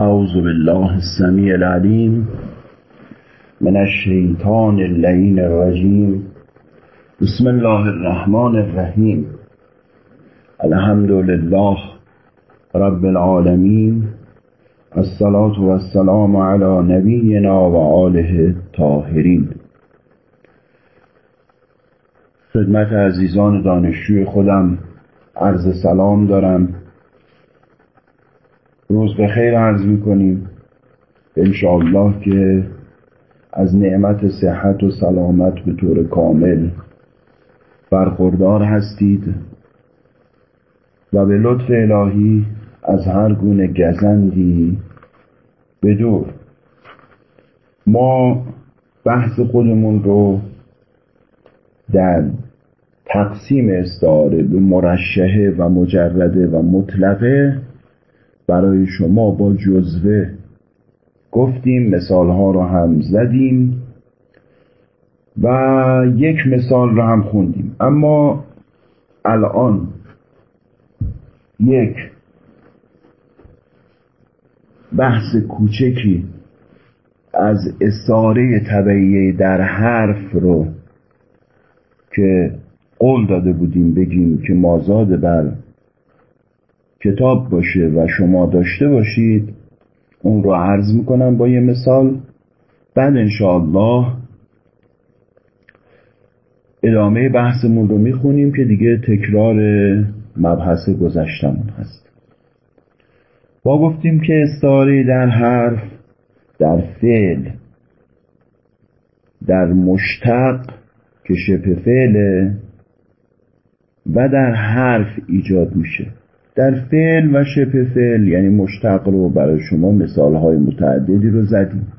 أعوذ بالله السميع العليم من الشيطان اللعين الرجيم بسم الله الرحمن الرحيم الحمد لله رب العالمين الصلاة والسلام على نبينا و آله الطاهرین. خدمت عزیزان دانشجوی خودم عرض سلام دارم. روز به خیر عرض می‌کنیم. انشاءالله که از نعمت صحت و سلامت به طور کامل برخوردار هستید و به لطف الهی از هر گونه گزندی بدور ما بحث خودمون رو در تقسیم استعاره به مرشحه و مجرده و مطلقه برای شما با جزوه. گفتیم مثالها رو هم زدیم و یک مثال رو هم خوندیم. اما الان یک بحث کوچکی از استعاره طبعیه در حرف رو که قول داده بودیم بگیم که مازاد بر کتاب باشه و شما داشته باشید اون رو عرض می‌کنم با یه مثال. بعد انشاءالله ادامه بحثمون رو می‌خونیم که دیگه تکرار مبحث گذشتمون هست. با گفتیم که استعاره در حرف در فعل در مشتق که شبه فعله و در حرف ایجاد میشه. در فعل و شبه فعل یعنی مشتق رو برای شما مثالهای متعددی رو زدیم.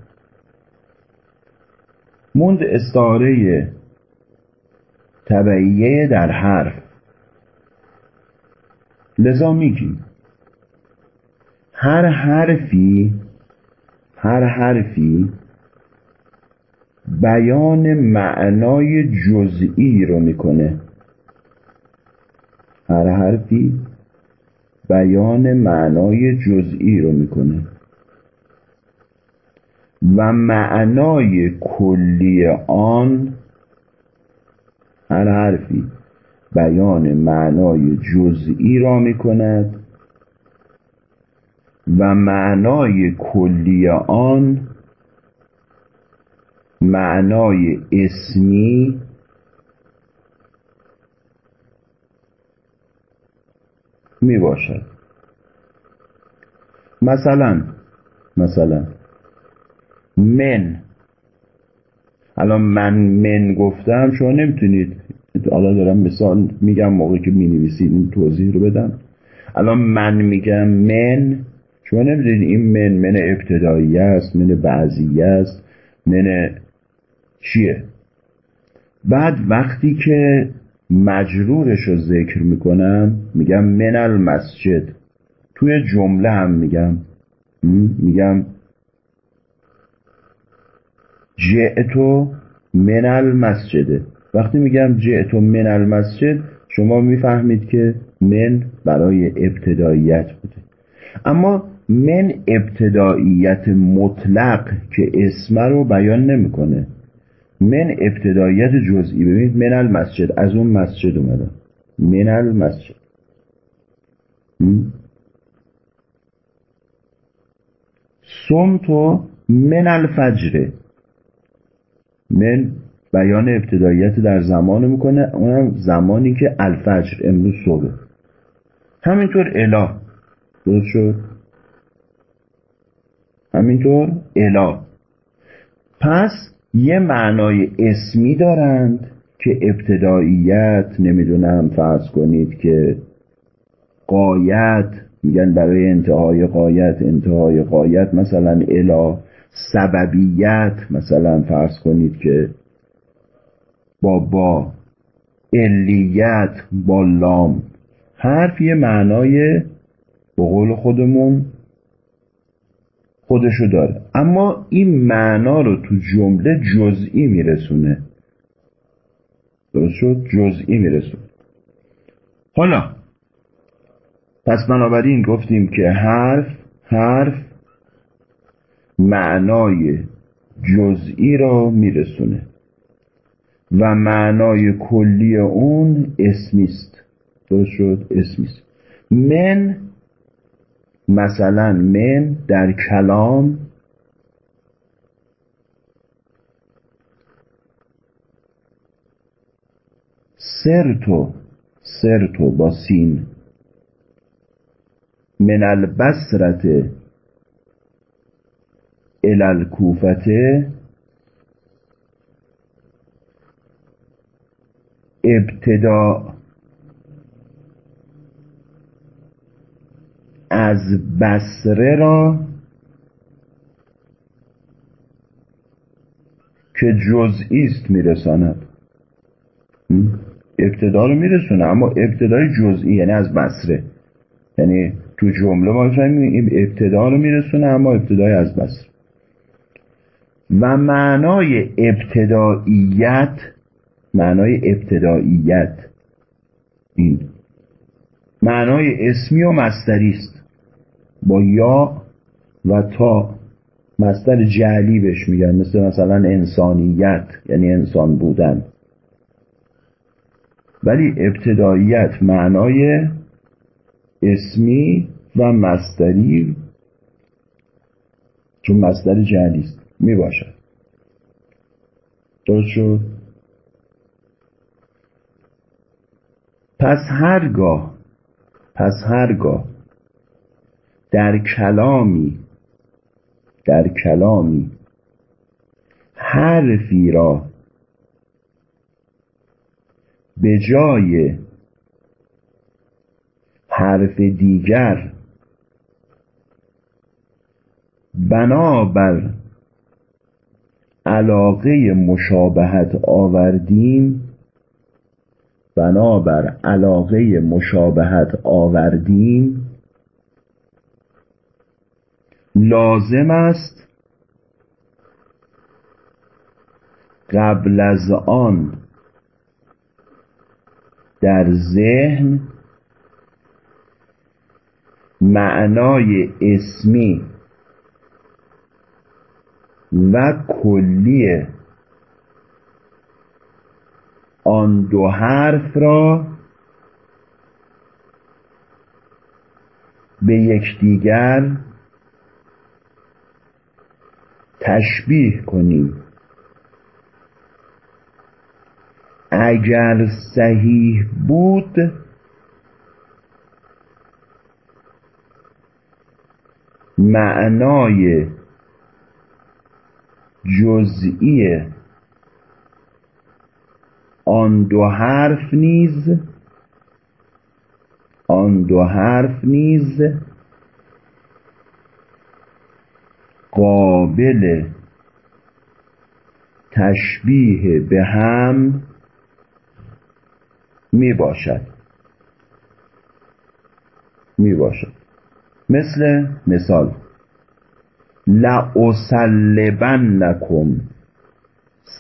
موند استعاره طبعیه در حرف. لذا میگیم هر حرفی هر حرفی بیان معنای جزئی رو می‌کنه. هر حرفی بیان معنای جزئی رو می‌کنه. و معنای کلی آن هر حرفی بیان معنای جزئی را می‌کند و معنای کلی آن معنای اسمی می باشد مثلا مثلا من. الان من من گفتم شما نمی‌تونید. حالا دارم مثال میگم موقعی که می نویسید این توضیح رو بدم. الان من میگم من. شما نمی‌دونید این من من ابتدایی است من بعضی است من چیه. بعد وقتی که مجرورش رو ذکر می‌کنم میگم من المسجد. توی جمله هم میگم. میگم جئتو من المسجده وقتی میگم جئتو من المسجد شما می‌فهمید که من برای ابتداییت بوده. اما من ابتداییت مطلق که اسم رو بیان نمی‌کنه. من ابتداییت جزئی. ببینید من المسجد. از اون مسجد اومدم. من المسجد. تو من الفجر. من بیان ابتداییت در زمان می‌کنه. اونم زمانی که الفجر امروز صبح. همینطور اله درست شد؟ همینطور اله پس یه معنای اسمی دارند که ابتداییت نمی‌دونم فرض کنید که قایت میگن برای انتهای قایت انتهای قایت مثلا الا سببیت مثلا فرض کنید که با با علیت با لام. حرف یه معنای به قول خودمون خودشو داره. اما این معنا رو تو جمله جزئی میرسونه. درست شد؟ جزئی میرسونه. حالا پس بنابراین گفتیم که حرف حرف معنای جزئی را میرسونه. و معنای کلی اون اسمیست درست شد؟ اسمیست من مثلا من در کلام سرتو سرتو با سین. من البصرت الالکوفته ابتدا. از بسره را که جزئی است میرساند. ابتدا رو میرسونه اما ابتدای جزئی یعنی از بسره یعنی تو جمله ما این ابتدا رو میرسونه اما ابتدای از بسره و معنای ابتداییت معنای ابتداییت این معنای اسمی و مستری است. با یا و تا. مستر جعلی بهش میگن. مثل مثلا انسانیت یعنی انسان بودن. ولی ابتداییت معنای اسمی و مستری چون مستر جعلی است می باشد درست شد؟ پس هرگاه پس هرگاه در کلامی در کلامی حرفی را به جای حرف دیگر بنابر علاقه مشابهت آوردیم بنابر علاقه مشابهت آوردیم لازم است قبل از آن در ذهن معنای اسمی و کلی آن دو حرف را به یکدیگر تشبیه کنیم اگر صحیح بود معنای جزئی آن دو حرف نیز آن دو حرف نیز قابل تشبیه به هم می باشد. می باشد. مثل مثال لأسلبنکم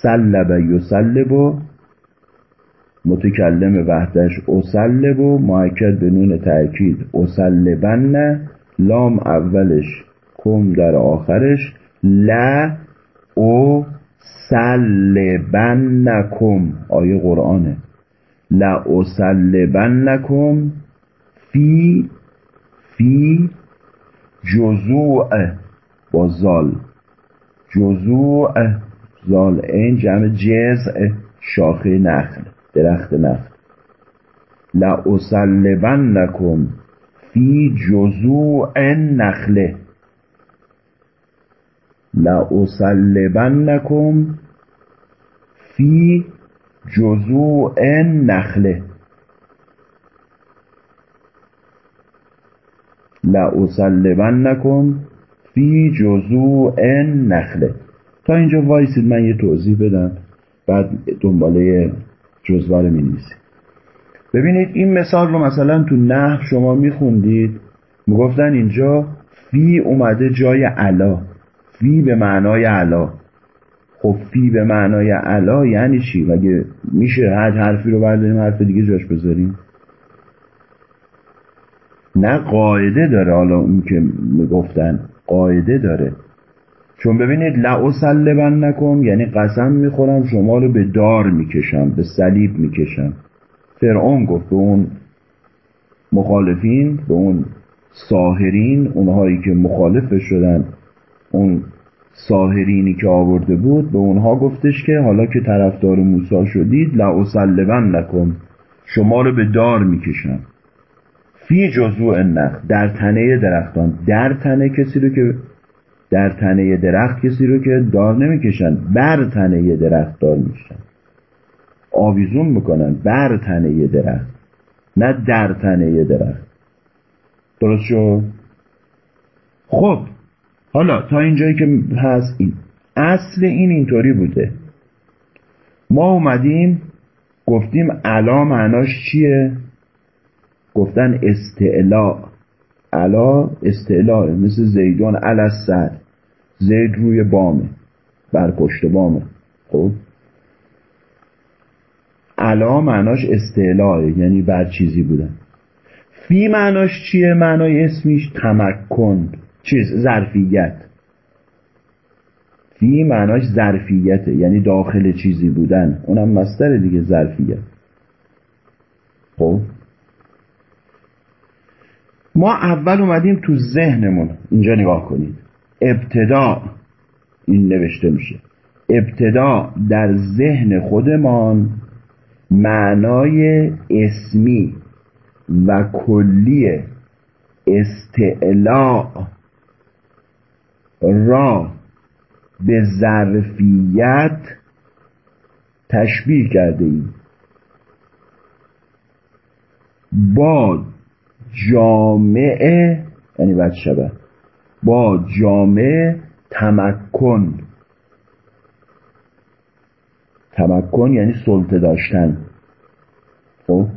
سلب یسلب متکلم وحدش اسلب و معکد به نون تأکید. اسلبن لام اولش کم در آخرش. لا او سلبنکم آیه قرآنه. لأسلبنکم فی فی جزوع با زال. جزوع زال. این جمع جزء شاخه نخل. درخت نخل لأسلبنکم فی جزوع نخله. لأسلبنکم فی جزوع نخله. لأسلبنکم فی جزوع نخله. تا اینجا وایسید من یه توضیح بدم بعد دنباله جزوه می نویسید ببینید این مثال رو مثلا تو نحو شما میخوندید می‌گفتن اینجا فی اومده جای علا. فی به معنای علا. خب فی به معنای علا یعنی چی؟ مگه میشه هر حرفی رو برداریم حرف دیگه جاش بذاریم؟ نه قاعده داره حالا اون که می‌گفتن قاعده داره. چون ببینید لعسلبن نکن یعنی قسم می‌خورم شما رو به دار می‌کشم به صلیب می‌کشم. فرعون گفت به اون مخالفین به اون ساهرین اونهایی که مخالف شدن اون ساهرینی که آورده بود به اونها گفتش که حالا که طرفدار موسی شدید لعسلبن نکن شما رو به دار می‌کشم. فی جزوع نخ در تنه درختان در تنه کسی رو که در تنه درخت کسی رو که دار نمی‌کشن بر تنه درخت دار میشن. آویزون می‌کنن بر تنه درخت نه در تنه درخت. درست شد؟ خب حالا تا اینجایی که هست این. اصل این اینطوری بوده. ما اومدیم گفتیم علا معناش چیه؟ گفتن استعلا. علا استعلا مثل زیدون علا سر زید روی بامه بر پشت بامه خب؟ علا معناش استعلاه یعنی بر چیزی بودن. فی معناش چیه؟ معنای اسمیش تمکن چیز ظرفیت. فی معناش ظرفیته یعنی داخل چیزی بودن. اونم مستر دیگه ظرفیت. خب؟ ما اول اومدیم تو ذهنمون. اینجا نگاه کنید. ابتدا این نوشته میشه ابتدا در ذهن خودمان معنای اسمی و کلی استعلاء را به ظرفیت تشبیه کرده ایم. با جامعه یعنی بعد شبه با جامعه تمکن. تمکن یعنی سلطه داشتن. خب؟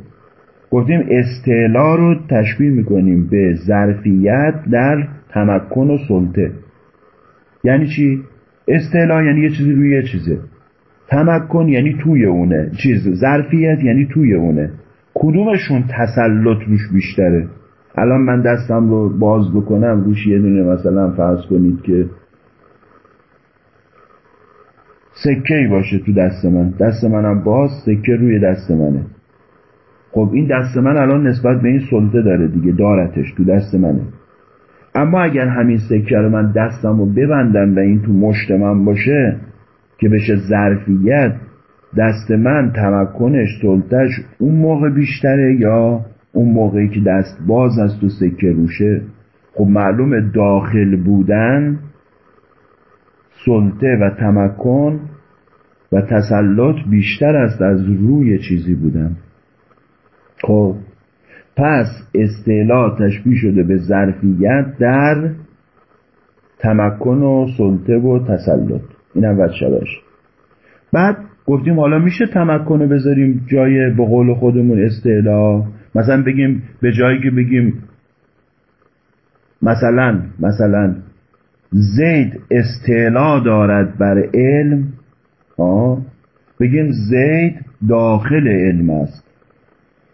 گفتیم استعلا رو تشبیه می‌کنیم به ظرفیت در تمکن و سلطه. یعنی چی؟ استعلا یعنی یه چیزی روی یه چیزه. تمکن یعنی توی اونه. چیز؟ ظرفیت یعنی توی اونه. کدومشون تسلط روش بیشتره؟ الان من دستم رو باز بکنم روش یه دونه مثلا فرض کنید که سکه ای باشه تو دست من. دست منم باز سکه روی دست منه. خب این دست من الان نسبت به این سلطه داره دیگه دارتش تو دست منه. اما اگر همین سکه رو من دستم رو ببندم و این تو مشت من باشه که بشه ظرفیت دست من تمکنش سلطش اون موقع بیشتره یا اون موقعی که دست باز است و سکه روشه خب معلوم داخل بودن سلطه و تمکن و تسلط بیشتر است از روی چیزی بودن. خب پس استعلا تشبیه شده به ظرفیت در تمکن و سلطه و تسلط. این اول شبش بعد گفتیم حالا میشه تمکن بذاریم جای به خودمون استعلا؟ مثلا بگیم به جایی که بگیم مثلا مثلا زید استعلا دارد بر علم آه بگیم زید داخل علم است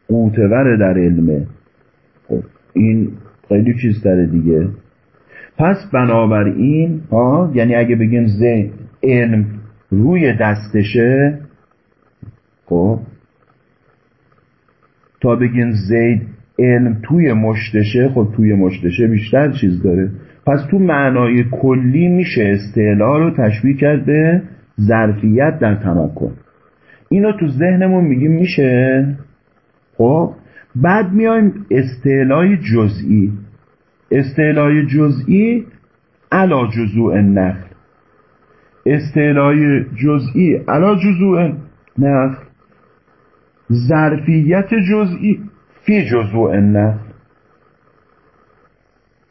قوتور در علمه خب این خیلی چیز داره دیگه. پس بنابراین ها یعنی اگه بگیم زید علم روی دستشه خب تا بگین زید علم توی مشتشه خب توی مشتشه بیشتر چیز داره. پس تو معنای کلی میشه استعلا رو تشبیه کرد به ظرفیت در تمکن. اینو تو ذهنمون میگیم میشه؟ خب بعد میایم استعلای جزئی. استعلای جزئی علا جزوع نخل استعلای جزئی علا جزوع نخل ظرفیت جزئی فی جزوع نخل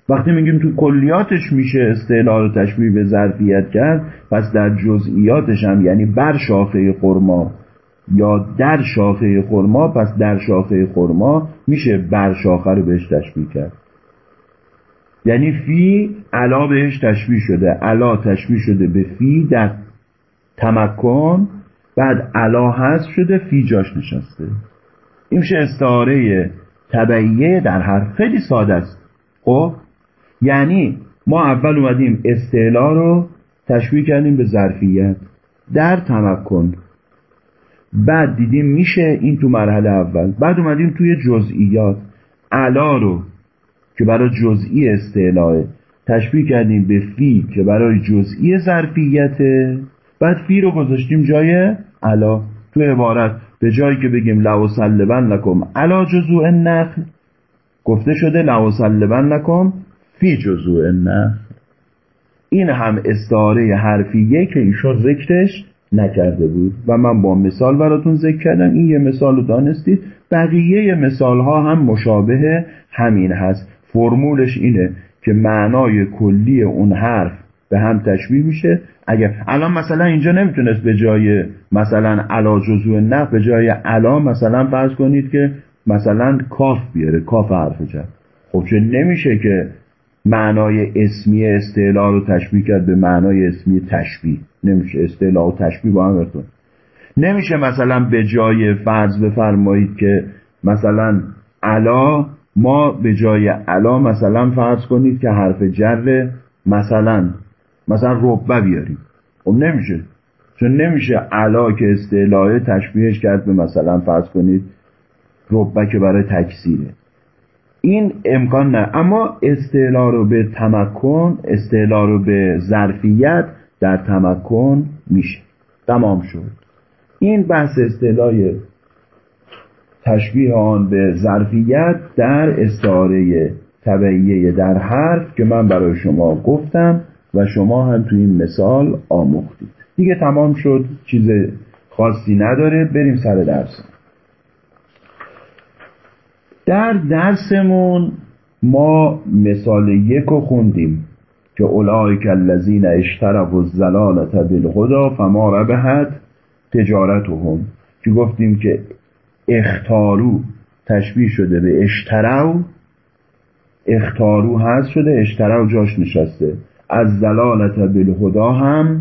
وقتی میگیم تو کلیاتش میشه استعلال رو تشبیه به ظرفیت کرد پس در جزئیاتش هم یعنی بر شاخه خرما یا در شاخه خرما پس در شاخه خرما میشه بر شاخه رو بهش تشبیه کرد. یعنی فی علا بهش تشبیه شده علا تشبیه شده به فی در تمکن بعد علا هست شده فی جاش نشسته. این میشه استعاره تبعیه در هر خیلی ساده است. خب؟ یعنی ما اول اومدیم استعلا رو تشبیه کردیم به ظرفیت. در تمکن. بعد دیدیم میشه این تو مرحله اول. بعد اومدیم توی جزئیات. علا رو که برای جزئی استعلاه تشبیه کردیم به فی که برای جزئی ظرفیته. بعد فی رو گذاشتیم جای علا. تو عبارت به جایی که بگیم لو سلبن لکم. علا جزوع النخل. گفته شده لو سلبن لکم. فی جزوع النخل. این هم استعاره حرفیه که ایشون ذکرش نکرده بود. و من با مثال براتون ذکر کردم. این یه مثال رو دانستید. بقیه مثال ها هم مشابه همین هست. فرمولش اینه که معنای کلی اون حرف به هم تشبیه میشه. اگر الان مثلا اینجا نمی‌تونست به جای مثلا علا جزو نه به جای علا مثلا فرض کنید که مثلا کاف بیاره کاف حرف جر. خب چه نمیشه که معنای اسمی استعلا رو تشبیه کرد به معنای اسمی تشبیه. نمیشه استعلا و تشبیه با هم بتون نمیشه مثلا به جای فرض بفرمایید که مثلا علا ما به جای علا مثلا فرض کنید که حرف جر مثلا مثلا ربه بیاریم. خب نمیشه. چون نمیشه علا که استعلاه تشبیهش کرد به مثلا فرض کنید ربه که برای تکثیره. این امکان نه. اما استعلا رو به تمکن استعلا رو به ظرفیت در تمکن میشه. تمام شد. این بحث اصطلاح تشبیه آن به ظرفیت در استعاره طبعیه در حرف که من برای شما گفتم. و شما هم تو این مثال آموختید. دیگه تمام شد چیز خاصی نداره. بریم سر درس. در درسمون ما مثال یک رو خوندیم که اولئک الذین اشتروا الضلالة بالهدى فما ربحت تجارتهم. که گفتیم که اختارو تشبیه شده به اشترو. اختارو هست شده اشترو جاش نشسته. از زلالت بالهدا هم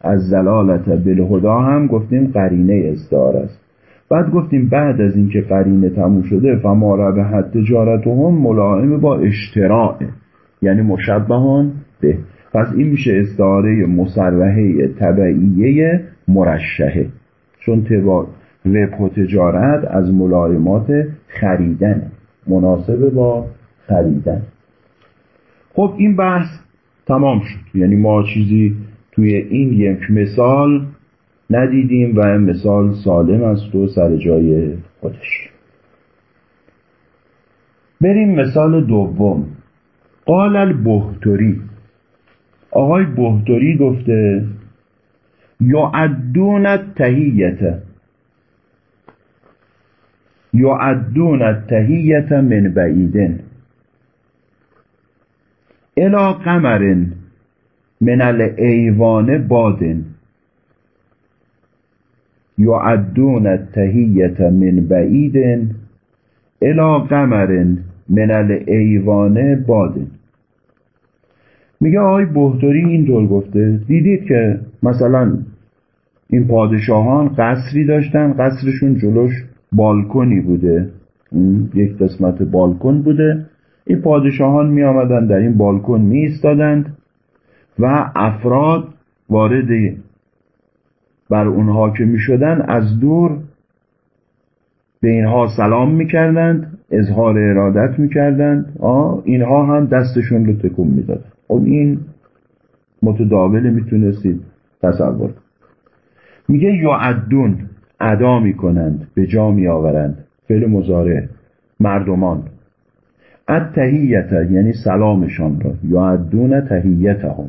از زلالت بالهدا هم گفتیم قرینه استعاره است. بعد گفتیم بعد از اینکه قرینه تموم شده فما ربحت تجارتهم ملائم با اشتراع یعنی مشبهان به. پس این میشه استعاره مسرحه طبعیه مرشهه چون تبا ربح و تجارت از ملایمات خریدن مناسب با خریدن. خب این بحث تمام شد. یعنی ما چیزی توی این یک مثال ندیدیم و مثال سالم است و سر جای خودش. بریم مثال دوم. قال البهتری. آقای بهتری گفته یعدون التهیت یعدون التهیت من بعیدن. الا قمر من الایوان بادن یعدون التهیت من بعید الا قمر من الایوان بادن میگه آقای بهتری اینطور گفته دیدید که مثلا این پادشاهان قصری داشتن قصرشون جلوش بالکنی بوده یک قسمت بالکن بوده این پادشاهان می آمدن در این بالکن می ایستادند و افراد وارد بر اونها که می شدن از دور به اینها سلام می کردند اظهار ارادت می کردند اینها هم دستشون رو تکون می دادن. خب این متداول می‌تونستید تصور میگه یعدون ادا می‌کنند به جا می آورند فعل مزاره مردمان. ات تهیت یعنی سلامشان را. یعدون تهیتهم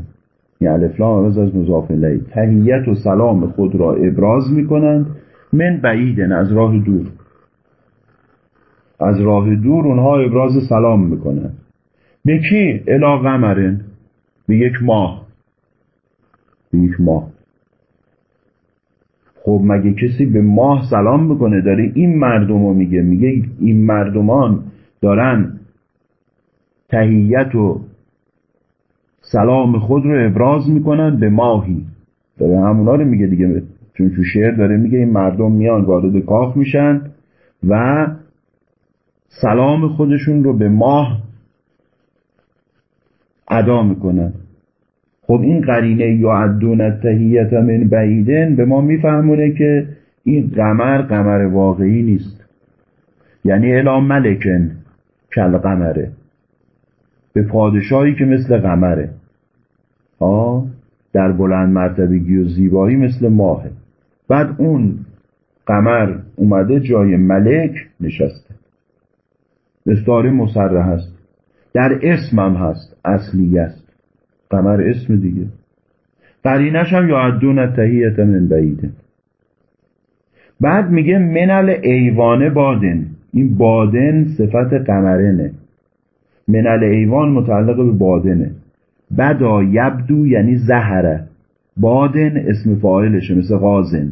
یعنی الفلام عوض از مضاف تهیت و سلام خود را ابراز می‌کنند. من بعیدن از راه دور. از راه دور اونها ابراز سلام می‌کنند. به کی؟ الا قمرن. به یک ماه. به یک ماه. خب مگه کسی به ماه سلام می‌کنه؟ داره این مردم رو میگه. میگه این مردمان دارن تهیت و سلام خود رو ابراز می‌کنن به ماهی. داره همونا رو میگه دیگه چون تو شعر داره میگه این مردم میان وارد کاخ میشن و سلام خودشون رو به ماه ادا می‌کنن. خب این قرینه یعدون التهیت من بعیدن به ما میفهمونه که این قمر قمر واقعی نیست. یعنی الا ملکن کل قمره. به پادشاهی که مثل قمره. ها در بلند مرتبگی و زیبایی مثل ماهه. بعد اون قمر اومده جای ملک نشسته. استعاره مسرح هست در اسم هم هست اصلی است. قمر اسم دیگه. قرینش هم یعدون تهیت من بعیده بعد میگه منل ایوانه بادن. این بادن صفت قمرنه. منل ایوان متعلق به بادنه. بدا یبدو یعنی زهره. بادن اسم فاعلشه مثل غازن.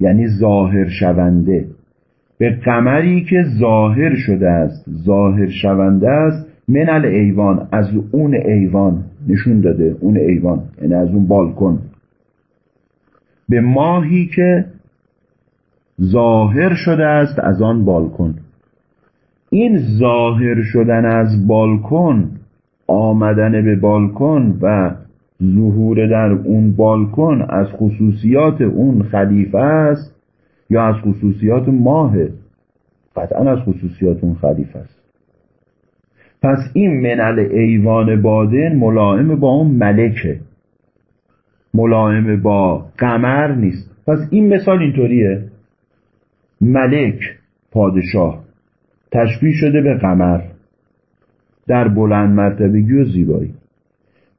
یعنی ظاهر شونده. به قمری که ظاهر شده است ظاهر شونده است من ایوان از اون ایوان نشون داده اون ایوان یعنی از اون بالکن. به ماهی که ظاهر شده است از آن بالکن. این ظاهر شدن از بالکن آمدن به بالکن و ظهور در اون بالکن از خصوصیات اون خلیفه است یا از خصوصیات ماه؟ قطعا از خصوصیات اون خلیفه است. پس این منل ایوان بادن ملائم با اون ملکه. ملائم با قمر نیست. پس این مثال اینطوریه. ملک پادشاه. تشبیه شده به قمر در بلند مرتبگی و زیبایی.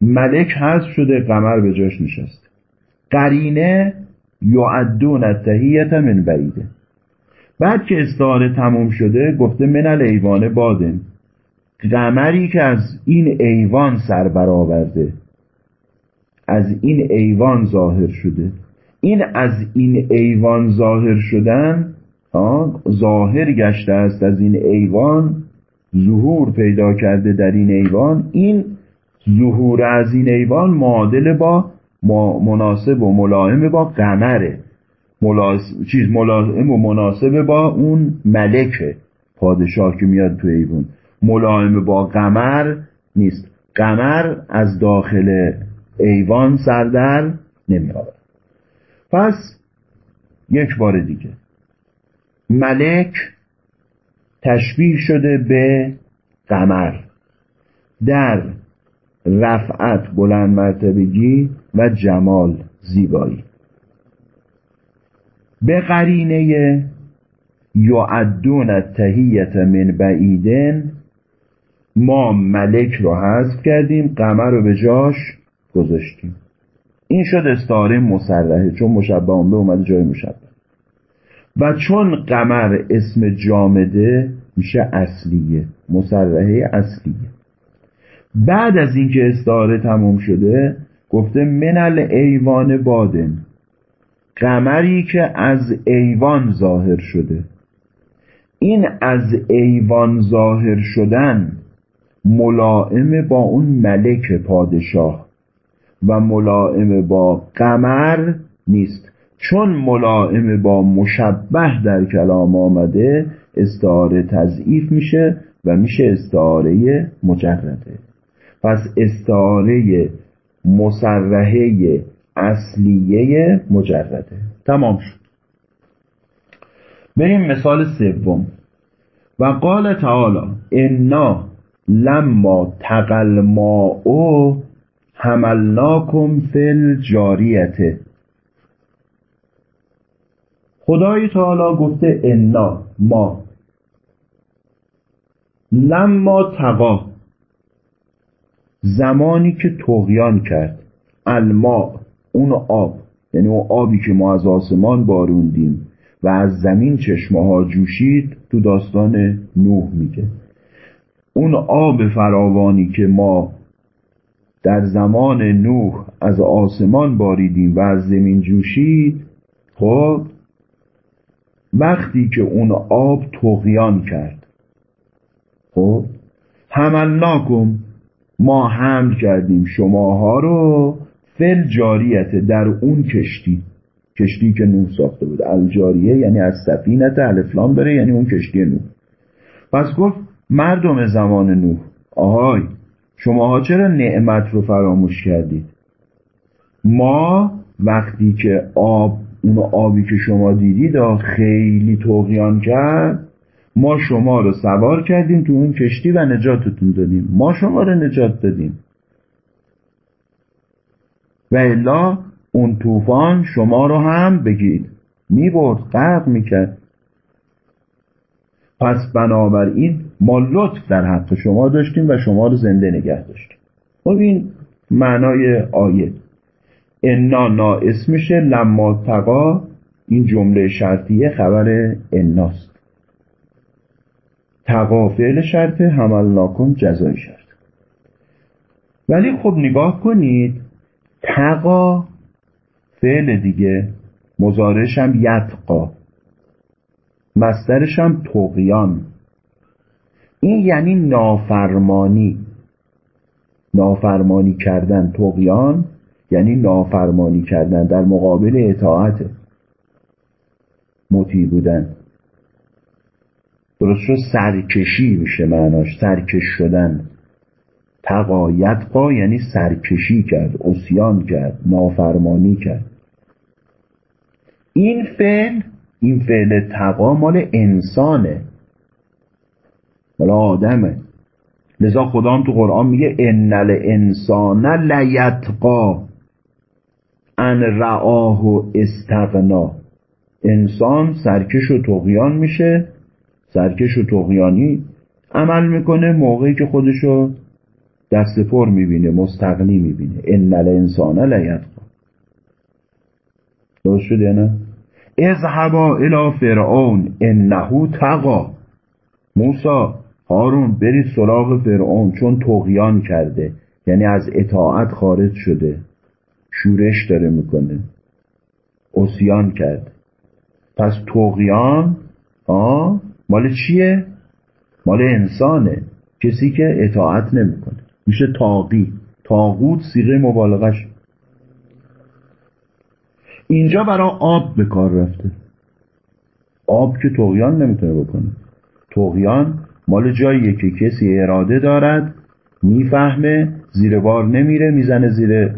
ملک هست شده قمر به جاش نشسته قرینه یعدون التهیت من بعیده. بعد که استعاره تموم شده گفته من ایوان بادن. قمری که از این ایوان سر برآورده از این ایوان ظاهر شده. این از این ایوان ظاهر شدن ظاهر گشته است از این ایوان ظهور پیدا کرده در این ایوان. این ظهور از این ایوان معادل با مناسب و ملائم با قمره. چیز ملائم و مناسب با اون ملکه پادشاه که میاد تو ایوان. ملائم با قمر نیست. قمر از داخل ایوان سردر نمیاد پس یک بار دیگه ملک تشبیه شده به قمر در رفعت بلند مرتبگی و جمال زیبایی. به قرینه یعدون التهیت من بعیدن ما ملک رو حذف کردیم قمر رو به جاش گذاشتیم. این شد استعاره مسرحه چون مشبه به اومده جای مشبه. و چون قمر اسم جامده میشه اصلیه مسرحه اصلیه. بعد از اینکه استعاره تموم شده گفته منل ایوان بادن قمری که از ایوان ظاهر شده. این از ایوان ظاهر شدن ملائم با اون ملک پادشاه و ملائم با قمر نیست. چون ملائم با مشبه در کلام آمده استعاره تضعیف میشه و میشه استعاره مجرده. پس استعاره مسرحه اصلیه مجرده. تمام شد. بریم مثال سوم. و قال تعالی انا لما تقل ماء حملناکم فی الجاریته خدای تعالی گفته انا ما. لما تقا زمانی که تغیان کرد. الما اون آب. یعنی اون آبی که ما از آسمان باروندیم و از زمین چشمه ها جوشید تو داستان نوح میگه. اون آب فراوانی که ما در زمان نوح از آسمان باریدیم و از زمین جوشید خب وقتی که اون آب تغیان کرد. خب؟ حملناکم ما حمل کردیم شماها رو فل جاریت در اون کشتی. کشتی که نوح ساخته بود. الجاریه یعنی از سفینت الفلام داره یعنی اون کشتی نوح پس گفت مردم زمان نوح آهای شماها چرا نعمت رو فراموش کردید؟ ما وقتی که آب اون آبی که شما دیدید خیلی تغیان کرد. ما شما رو سوار کردیم تو اون کشتی و نجاتتون دادیم. ما شما رو نجات دادیم. و الا اون طوفان شما رو هم بگید می‌برد غرق می‌کرد. پس بنابراین ما لطف در حق شما داشتیم و شما رو زنده نگه داشتیم. خب این معنای آیه. انا ناقص میشه لما تقا. این جمله شرطیه خبر اناست. تقا فعل شرطه حمل ناکن جزای شرط. ولی خب نگاه کنید تقا فعل دیگه مزارش هم یتقا. مسترش هم این یعنی نافرمانی. نافرمانی کردن تقیان یعنی نافرمانی کردن در مقابل اطاعت مطیع بودن. درست شد سرکشی میشه معناش سرکش شدن. تقایت قا یعنی سرکشی کرد اسیان کرد نافرمانی کرد. این فعل این فعل تقا مال انسانه. مال آدمه. لذا خدا هم تو قرآن میگه انل انسان لیتقا. ان رعاه و استغنا. انسان سرکش و تقیان میشه سرکش و تقیانی عمل می‌کنه موقعی که خودشو دست پر می‌بینه مستقنی می‌بینه. انل انسان لیتقا درست شد یا نه؟ اذهبا الى فرعون انه تقا موسا هارون برید سراغ فرعون چون تقیان کرده یعنی از اطاعت خارج شده. شورش داره می‌کنه. اسیان کرد. پس تقیان آه مال چیه؟ مال انسانه. کسی که اطاعت نمی‌کنه. میشه تاقی تاغوت سیغه مبالغش اینجا برای آب به کار رفته. آب که تقیان نمی‌تونه بکنه. تقیان مال جاییه که کسی اراده دارد می‌فهمه زیر بار نمیره می‌زنه زیر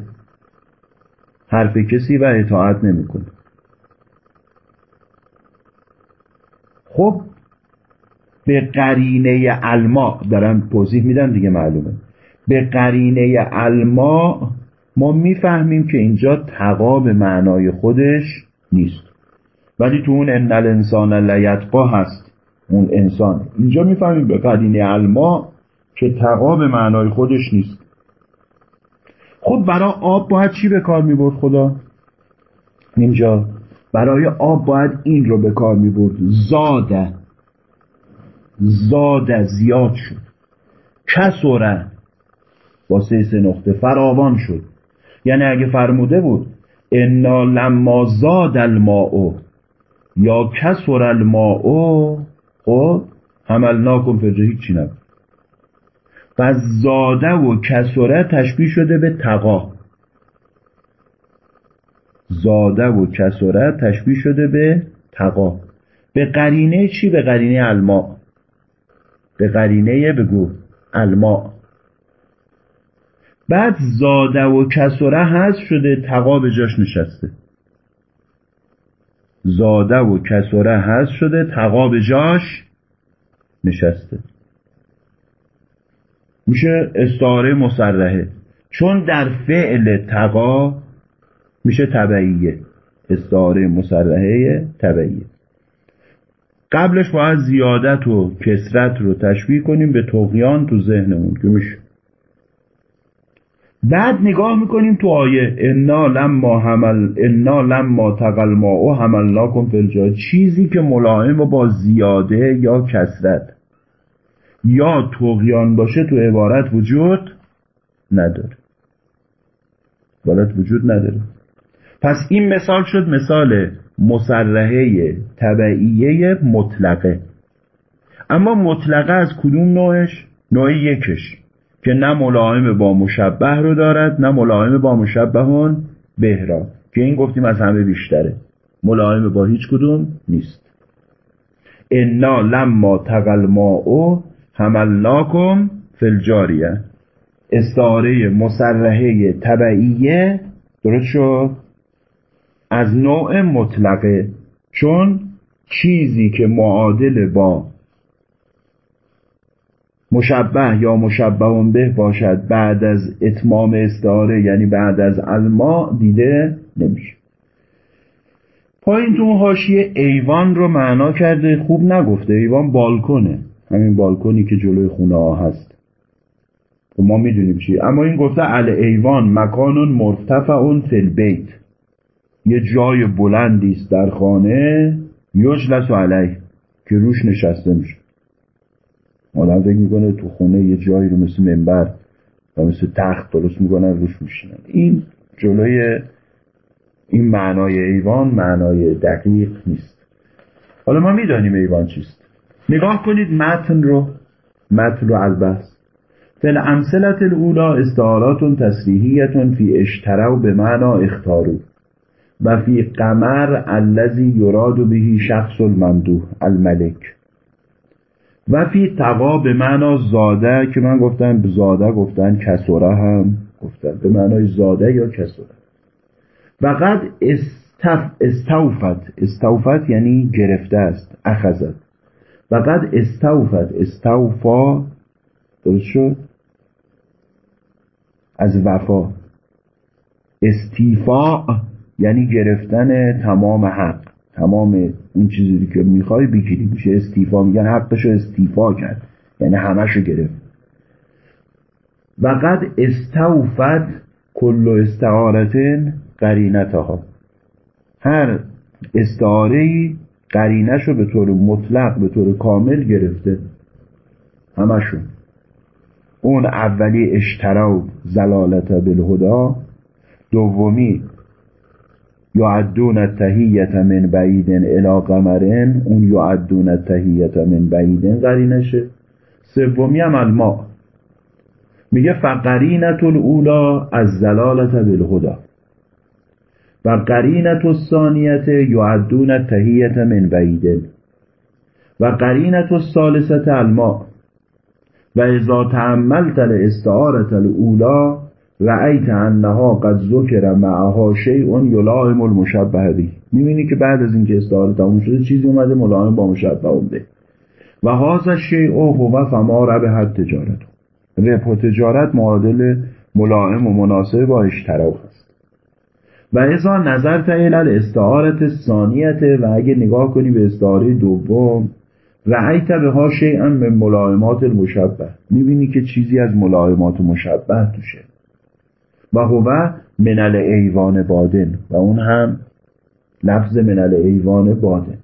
حرف کسی و اطاعت نمی‌کنه. خب به قرینه الما دارم توضیح میدم دیگه معلومه. به قرینه الما ما می‌فهمیم که اینجا تقا به معنای خودش نیست. ولی تو اون ان الانسان لیتقا هست اون انسان. اینجا می‌فهمیم به قرینه الما که تقا به معنای خودش نیست. خب برای آب باید چی به کار می‌برد خدا؟ اینجا. برای آب باید این رو به کار می‌برد. زاده زاده زیاد شد. کسوره با سه سه نقطه فراوان شد. یعنی اگه فرموده بود انا لما زاد الماء. یا کسر الماء. خب حملناکم فی هیچی نبود. و زاده و کسره تشبیه شده به تقا. زاده و کسره تشبیه شده به تقا. به قرینه چی؟ به قرینه الما به قرینه بگو. الما بعد زاده و کسره هست شده تقا به جاش نشسته. زاده و کسره هست شده تقا به جاش نشسته. میشه استعاره مسرحه چون در فعل تقا میشه تبعیه. استعاره مسرحه تبعیه. قبلش باید زیادت و کسرت رو تشبیه کنیم به تقیان تو ذهنمون که میشه. بعد نگاه می‌کنیم تو آیه انا لما حمل انا لما تقل ما حملناکم فی الجا چیزی که ملائم با زیاده یا کسرت یا تقیان باشه تو عبارت وجود نداره. عبارت وجود نداره. پس این مثال شد مثال مسرحه طبعیه مطلقه. اما مطلقه از کدوم نوعش؟ نوع یکش. که نه ملائم با مشبه رو دارد نه ملائم با مشبهون بهرا که این گفتیم از همه بیشتره. ملائم با هیچ کدوم نیست. انا لما تقل ماء حملناکم فی الجاریه. استعاره مسرحه طبعیه درست شد؟ از نوع مطلقه. چون چیزی که معادل با مشبه یا مشبه به باشد بعد از اتمام استعاره یعنی بعد از الما دیده نمیشه. پایین تو حاشیه ایوان رو معنا کرده خوب نگفته. ایوان بالکنه همین بالکنی که جلوی خونه ها هست. و خب ما می‌دونیم چی. اما این گفته ال ایوان مکان مرتفع فی البیت. یه جای بلندی است در خانه یجلس علیه که روش نشسته میشه. آدم فکر می‌کنه تو خونه یه جایی رو مثل منبر و مثل تخت درست می‌کنن روش میشینن. این جلوی این معنای ایوان معنای دقیق نیست. حالا ما می‌دانیم ایوان چیست. نگاه کنید متن رو متن رو البس. فل امثلت الاولا استعارات تصریحیت فی اشتروا به معنا اختارو. و فی قمر الذی یراد بهی شخص الممدوح الملک. و فی تقا به معنا زاده که من گفتم زاده گفتن کسوره هم گفتن. به معنای زاده یا کسوره و قد استف استوفت. استوفت یعنی گرفته است اخذت. و قد استوفت. استوفا درست شد؟ از وفا. استیفا یعنی گرفتن تمام حق. تمام اون چیزی که می‌خوای بگیری. میشه استیفا. میگن حقشو استیفا کرد. یعنی همشو گرفت. و قد استوفت کل استعارتن قرینتها. هر استعاره قرینش رو به طور مطلق به طور کامل گرفته. همشون. اون اولی اشترا زلالت بالهدا دومی یعدون التهیت من بعیدن الی قمرن اون یعدون التهیت من بعیدن قرینشه سومی هم الما میگه فقرینت الاولا از زلالت بالهدا و قرینت الثانیت یعدون التهیت من بعیدن و قرینت الثالثت الما و اذا تعملت الاستعارت الاولا رأیت انها قد ذکر معها شیء یلائم المشبه به. می‌بینی که بعد از اینکه استعاره تموم شده چیزی اومده ملائم با مشبه به و هاذا شیء هو فما ربح تجارت و تجارت معادل ملائم و مناسب با اشتراک. و ازا نظر تا استعارت ثانیت و اگه نگاه کنی به استعاره دوم رأیت به ها شیئا من ملائمات المشبه. می‌بینی که چیزی از ملائمات مشبه توشه. و هو منل ایوان بادن. و اون هم لفظ منل ایوان بادن.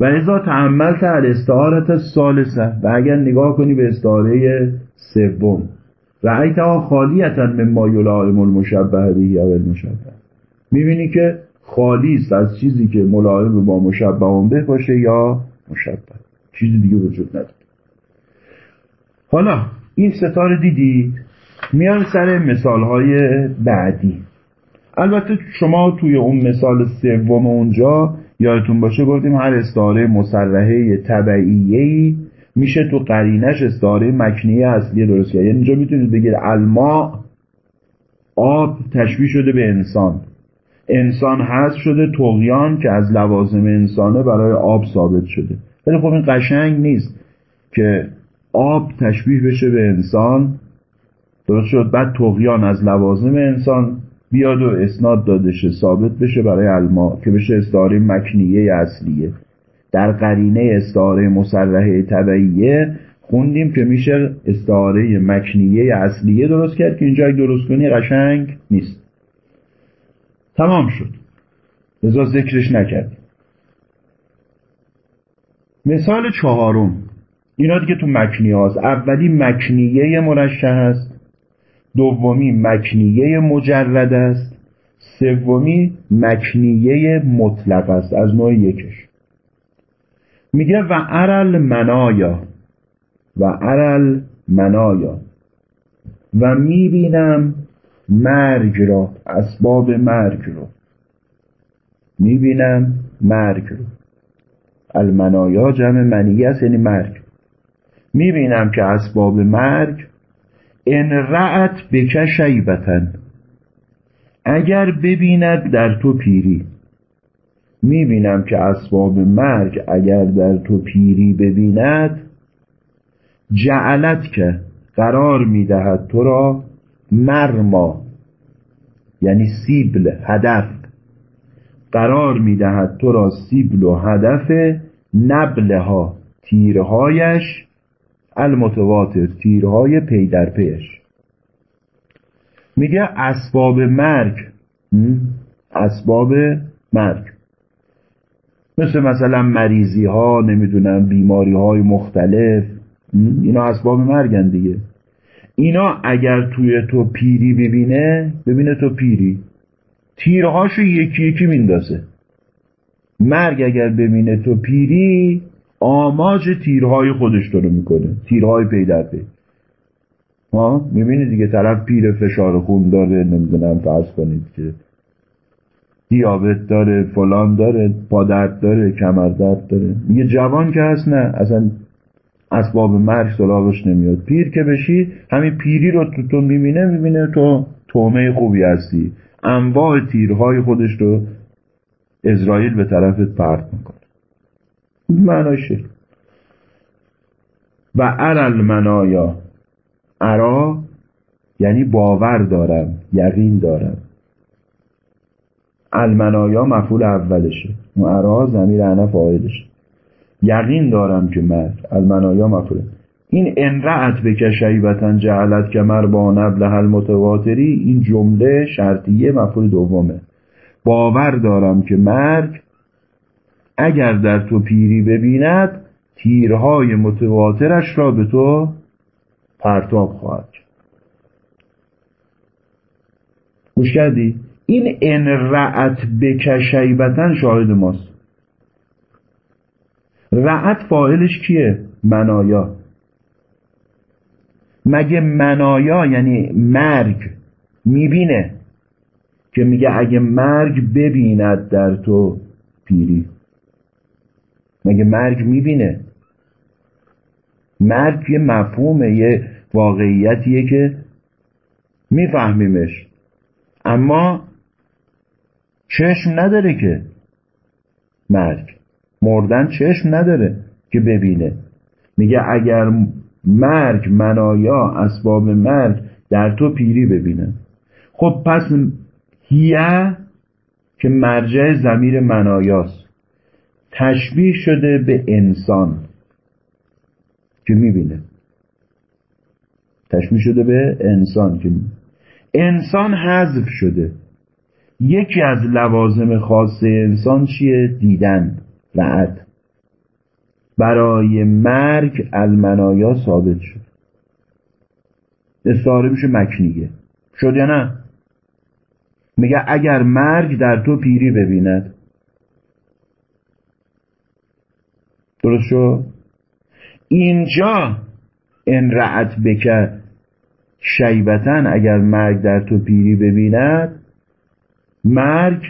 و ازا تعمل تا استعارت سالسه و اگر نگاه کنی به استعاره سوم ها خالیتا مما یلائم المشبه به یا المشبه. می‌بینی که خالی است از چیزی که ملائم با مشبه به باشه یا مشبه. چیزی دیگه وجود نداره. حالا این ستاره دیدید میان سر مثال های بعدی. البته شما توی اون مثال سوم اونجا یادتون باشه گفتیم هر استعاره مسرحه طبعیهی میشه تو قرینش استعاره مکنیه اصلی درست کرد یعنی اینجا می‌تونید بگید الما آب تشبیه شده به انسان. انسان هست شده تقیان که از لوازم انسانه برای آب ثابت شده. ولی خب این قشنگ نیست که آب تشبیه بشه به انسان. درست شد بعد تقیان از لوازم انسان بیاد و اسناد داده شه ثابت بشه برای الما که بشه استعاره مکنیه اصلیه. در قرینه استعاره مسرحه طبعیه خوندیم که میشه استعاره مکنیه اصلیه درست کرد که اینجا درست کنی قشنگ نیست. تمام شد. لذا ذکرش نکردیم مثال چهارم. اینا دیگه تو مکنیه هاست. اولی مکنیه مرشه هست. دومی مکنیه مجرد است. سومی مکنیه مطلق است. از نوع یکش. میگه و ارل منایا. و ارل منایا. و می‌بینم مرگ را اسباب مرگ را. می‌بینم مرگ را. المنایا جمع منیه است یعنی مرگ. می‌بینم که اسباب مرگ ان رعت بک شیبتن. اگر ببیند در تو پیری. می‌بینم که اسباب مرگ اگر در تو پیری ببیند جعلت که قرار می‌دهد تو را مرما یعنی سیبل هدف. قرار می‌دهد تو را سیبل و هدف نبلها تیرهایش المتواتر تیرهای پی در پیش. میگه اسباب مرگ. اسباب مرگ. مثل مثلا مریضی ها نمی‌دونم بیماری های مختلف اینا اسباب مرگن دیگه. اینا اگر توی تو پیری ببینه ببینه تو پیری. تیرهاشو یکی یکی میندازه. مرگ اگر ببینه تو پیری آماج تیرهای خودش رو می‌کنه. تیرهای پی در پی. ها می‌بینی دیگه طرف پیر فشار خون داره نمی‌دونم فرض کنید که دیابت داره فلان داره پادرد داره کمر درد داره. میگه جوان که هست نه اصلا اسباب مرگ سراغش نمیاد. پیر که بشی همین پیری رو تو تو می‌بینه می‌بینه تو تومه خوبی هستی. انواع تیرهای خودش رو اسرائیل به طرفت پرت می‌کنه. معناشه و ارل منایا ارا یعنی باور دارم یقین دارم. المنایا مفعول اولشه. ارا زمیر انا فاعلشه. یقین دارم که مرد المنایا مفعول این انرعت به شیبتن جهلت که مر با نبل حل متواتری این جمله شرطیه مفعول دومه. باور دارم که مرگ اگر در تو پیری ببیند تیرهای متواترش را به تو پرتاب خواهد گوش کردی؟ این انرعت به شیبتن شاهد ماست. رعت فاعلش کیه؟ منایا. مگه منایا یعنی مرگ می‌بینه که میگه اگه مرگ ببیند در تو پیری؟ مگه مرگ می‌بینه؟ مرگ یه مفهومه یه واقعیتیه که میفهمیمش. اما چشم نداره که مرگ. مردن چشم نداره که ببینه. میگه اگر مرگ منایا اسباب مرگ در تو پیری ببینه. خب پس هیه که مرجع زمیر منایاست. تشبیه شده به انسان که می‌بینه. تشبیه شده به انسان که می‌بینه. انسان حذف شده. یکی از لوازم خاص انسان چیه؟ دیدن. رعد برای مرگ المنایا ثابت شد. استعاره میشه مکنیه شد یا نه؟ میگه اگر مرگ در تو پیری ببیند. درست شد؟ اینجا ان رعت بکه شیبتن اگر مرگ در تو پیری ببیند مرگ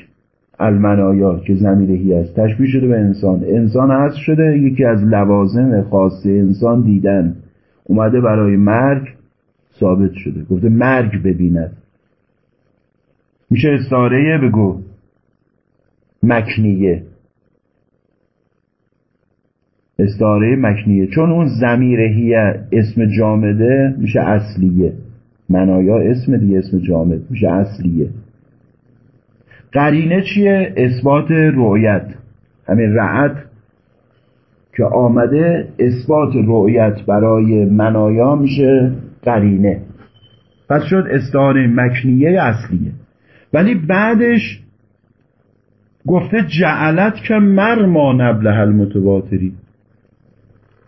المنایا که زمیرهی است تشبیه شده به انسان. انسان هست شده یکی از لوازم خاص انسان دیدن. اومده برای مرگ ثابت شده. گفته مرگ ببیند. میشه استاره بگو. مکنیه. استاره مکنیه. چون اون زمیرهیه اسم جامده میشه اصلیه. منایا اسم دیگه اسم جامد میشه اصلیه. قرینه چیه؟ اثبات رؤیت. همین رعت که آمده اثبات رؤیت برای منایا میشه قرینه. پس شد استعاره مکنیه اصلیه. ولی بعدش گفته جعلت که مرما نبله المتواتری.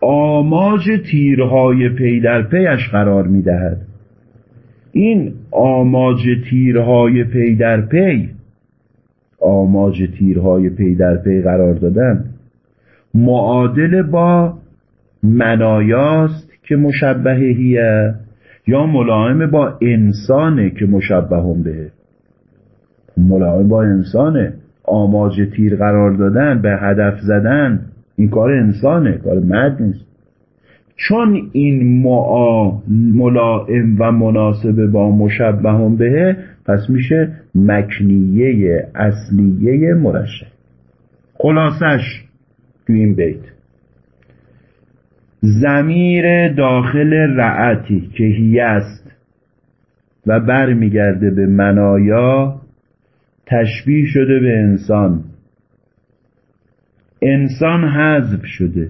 آماج تیرهای پی در پیش قرار می‌دهد. این آماج تیرهای پی در پی آماج تیرهای پی در پی قرار دادن معادل با منایاست که مشبههیه یا ملایم با انسانه که مشبه به ملایم با انسانه آماج تیر قرار دادن به هدف زدن این کار انسانه کار مرد نیست. چون این معا ملائم و مناسب با مشبه به پس میشه مکنیه اصلیه مرشه. خلاصش. تو این بیت. زمیر داخل رعتی که هی است و برمیگرده به منایا تشبیه شده به انسان. انسان حذف شده.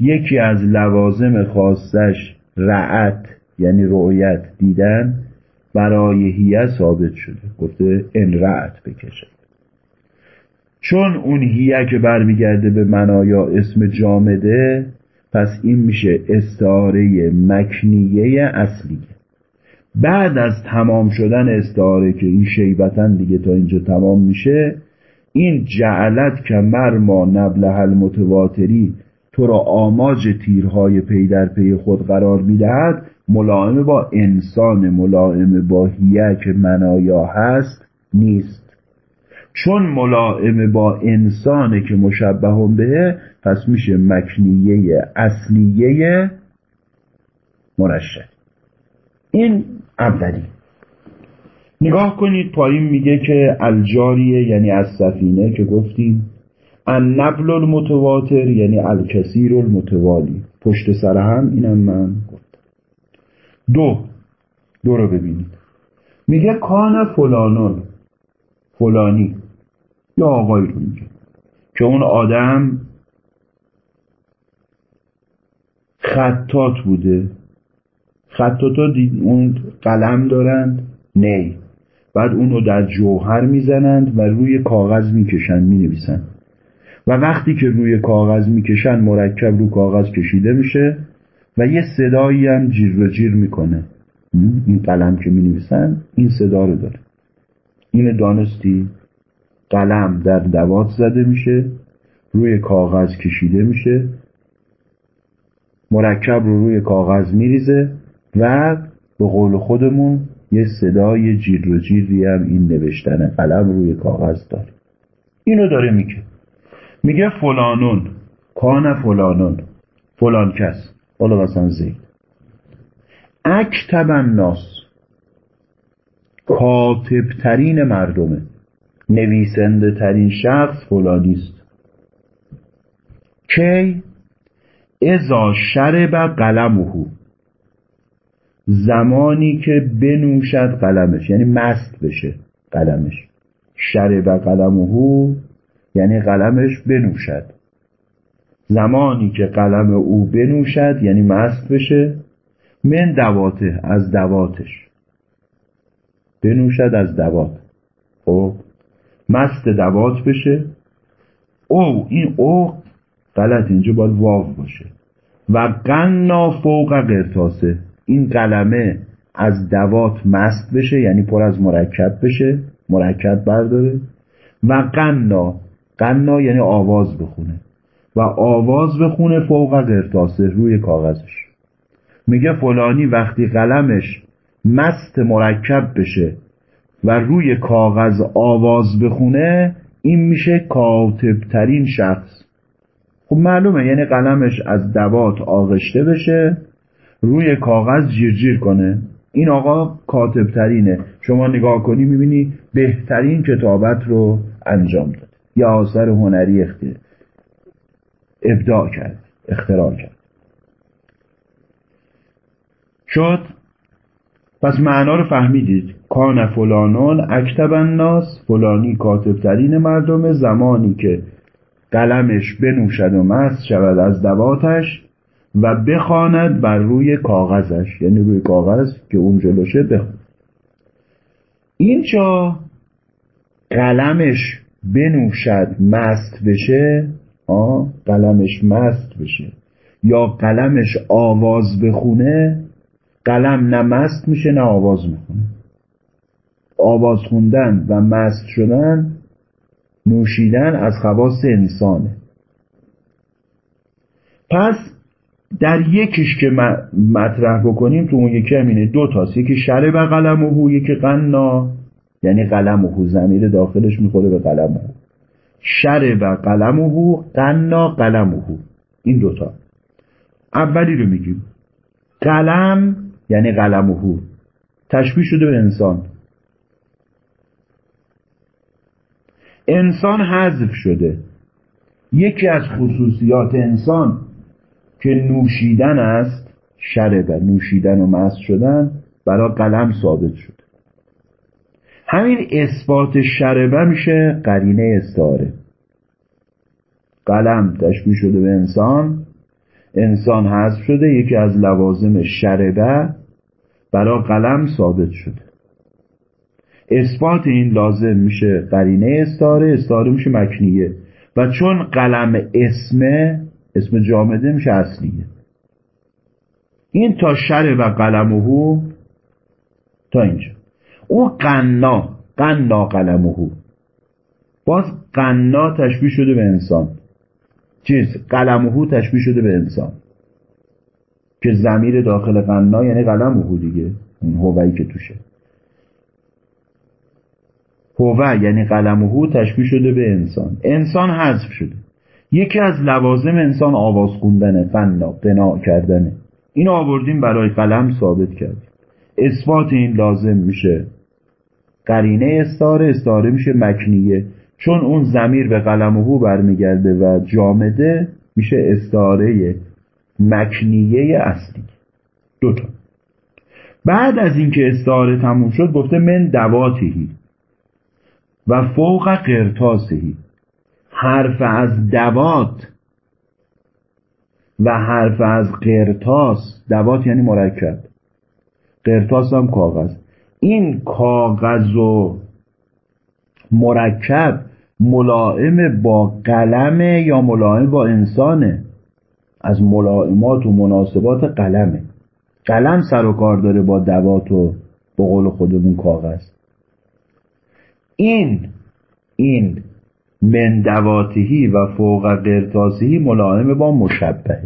یکی از لوازم خاصش رعت یعنی رؤیت دیدن. برای هیه ثابت شده. گفته ان رعت بکشه. چون اون هیه که برمیگرده به منایا اسم جامده پس این میشه استعاره مکنیه اصلیه بعد از تمام شدن استعاره که این شیبتن دیگه تا اینجا تمام میشه این جعلت که مرما نبله المتواتری تو را آماج تیرهای پی در پی خود قرار می‌دهد ملائم با انسان ملائم با هیه که منایا هست نیست. چون ملائم با انسانه که مشبه به پس میشه مکنیه اصلیه مرشه این اولی. نگاه کنید پایین میگه که الجاریه یعنی از سفینه که گفتیم. ان نبل المتواتر یعنی الکثیر المتوالی. پشت سر هم اینم من. دو. دو رو ببینید. میگه کان فلانون. فلانی. یا آقای رو میگه. که اون آدم خطات بوده. خطاتا اون قلم دارند. نی. بعد اونو در جوهر می‌زنند و روی کاغذ می‌کشند می‌نویسند. و وقتی که روی کاغذ می‌کشن مرکب رو کاغذ کشیده میشه. و یه صدایی هم جیر و جیر می‌کنه. این قلم که می‌نویسن این صدا رو داره. این دانستی قلم در دوات زده میشه روی کاغذ کشیده میشه مرکب رو روی کاغذ میریزه و به قول خودمون یه صدای جیر و جیری هم این نوشتن قلم روی کاغذ داره. اینو داره میگه. میگه فلانون. کان فلانون. فلان کس. حالا مثلا زید. اکتب الناس کاتبترین مردمه. نویسنده ترین شخص فلانیست کی؟ ازا شرب قلمه. زمانی که بنوشد قلمش. یعنی مست بشه قلمش. شرب قلمه یعنی قلمش بنوشد. زمانی که قلم او بنوشد یعنی مست بشه من دواته از دواتش. بنوشد از دوات. خب؟ مست دوات بشه. او این او غلط اینجا باید واو باشه. و قنا فوق قرتاسه این قلمه از دوات مست بشه یعنی پر از مرکب بشه مرکب برداره. و قنا قنا یعنی آواز بخونه. و آواز بخونه فوق قرتاسه روی کاغذش. میگه فلانی وقتی قلمش مست مرکب بشه و روی کاغذ آواز بخونه این میشه کاتبترین شخص. خب معلومه یعنی قلمش از دوات آغشته بشه روی کاغذ جیرجیر کنه. این آقا کاتبترینه. شما نگاه کنی می‌بینی بهترین کتابت رو انجام داد یا آثار هنری اختیار. ابداع کرد اختراع کرد. شد پس معنا رو فهمیدید. کان فلانان اکتب الناس فلانی کاتبترین مردم زمانی که قلمش بنوشد و مست شود از دواتش و بخواند بر روی کاغذش یعنی روی کاغذ که اون جلوشه بخواند اینجا قلمش بنوشد مست بشه آه قلمش مست بشه. یا قلمش آواز بخونه قلم نه مست میشه نه آواز می‌خونه. آواز خوندن و مست شدن نوشیدن از خواص انسانه. پس در یکیش که مطرح بکنیم تو اون یکی همینه دو تاست. یکی شره و قلم و هو یکی قنا یعنی قلم و هو زمیر داخلش می‌خوره به قلم و شره و قلم و هو قنا قلم و هو این دوتا. اولی رو میگیم. قلم یعنی قلمهو تشبیه شده به انسان. انسان حذف شده. یکی از خصوصیات انسان که نوشیدن است شربه نوشیدن و مست شدن برای قلم ثابت شد همین اثبات شربه میشه قرینه استعاره. قلم تشبیه شده به انسان. انسان حذف شده یکی از لوازم شربه برای قلم ثابت شده. اثبات این لازم میشه قرینه استاره استاره میشه مکنیه. و چون قلم اسمه اسم جامده میشه اصلیه. این تا شر و قلمهو تا اینجا. او قنا قنا قلمهو باز قنا تشبیه شده به انسان. چیز؟ قلمهو تشبیه شده به انسان. که زمیر داخل قنا یعنی قلمهو دیگه اون هوایی که توشه. هوه یعنی قلمهو تشبیه شده به انسان. انسان حذف شده. یکی از لوازم انسان آواز خوندنه قنا قنا کردنه این آوردیم برای قلم ثابت کردیم. اثبات این لازم میشه. قرینه استاره استاره میشه مکنیه. چون اون زمیر به قلم و برمیگرده و جامده میشه استاره مکنیه اصلی. دوتا بعد از اینکه استعاره تموم شد گفته من دواتهی و فوق قرتاسهی حرف از دوات و حرف از قرتاس دوات یعنی مرکب. قرتاس هم کاغذ. این کاغذ و مرکب ملائم با قلم یا ملائم با انسانه؟ از ملائمات و مناسبات قلمه. قلم سر و کار داره با دوات و با قول خودمون کاغذ. این این من دواتهی و فوق قرتاسهی ملائم با مشبهه.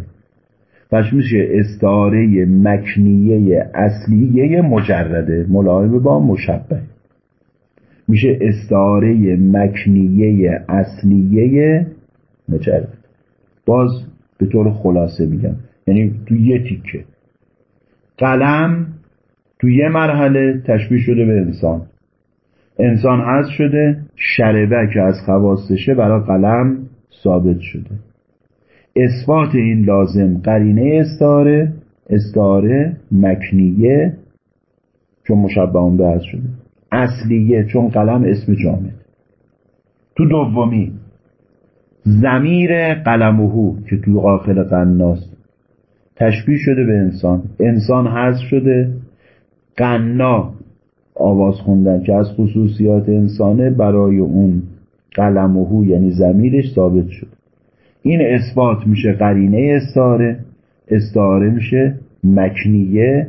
پس میشه استعاره مکنیه اصلیه مجرده ملائم با مشبه. میشه استعاره مکنیه اصلیه مجرد. باز به طور خلاصه میگم. یعنی تو یه تیکه. قلم تو یه مرحله تشبیه شده به انسان. انسان هست شده شربه که از خواستشه برای قلم ثابت شده. اثبات این لازم قرینه استاره استاره مکنیه چون مشبه به شده. اصلیه چون قلم اسم جامد. تو دومی زمیر قلمهو که تو قاخل قناست تشبیه شده به انسان. انسان حذف شده. قنا آواز خوندن که از خصوصیات انسانه برای اون قلمهو یعنی زمیرش ثابت شد این اثبات میشه قرینه استاره استاره میشه مکنیه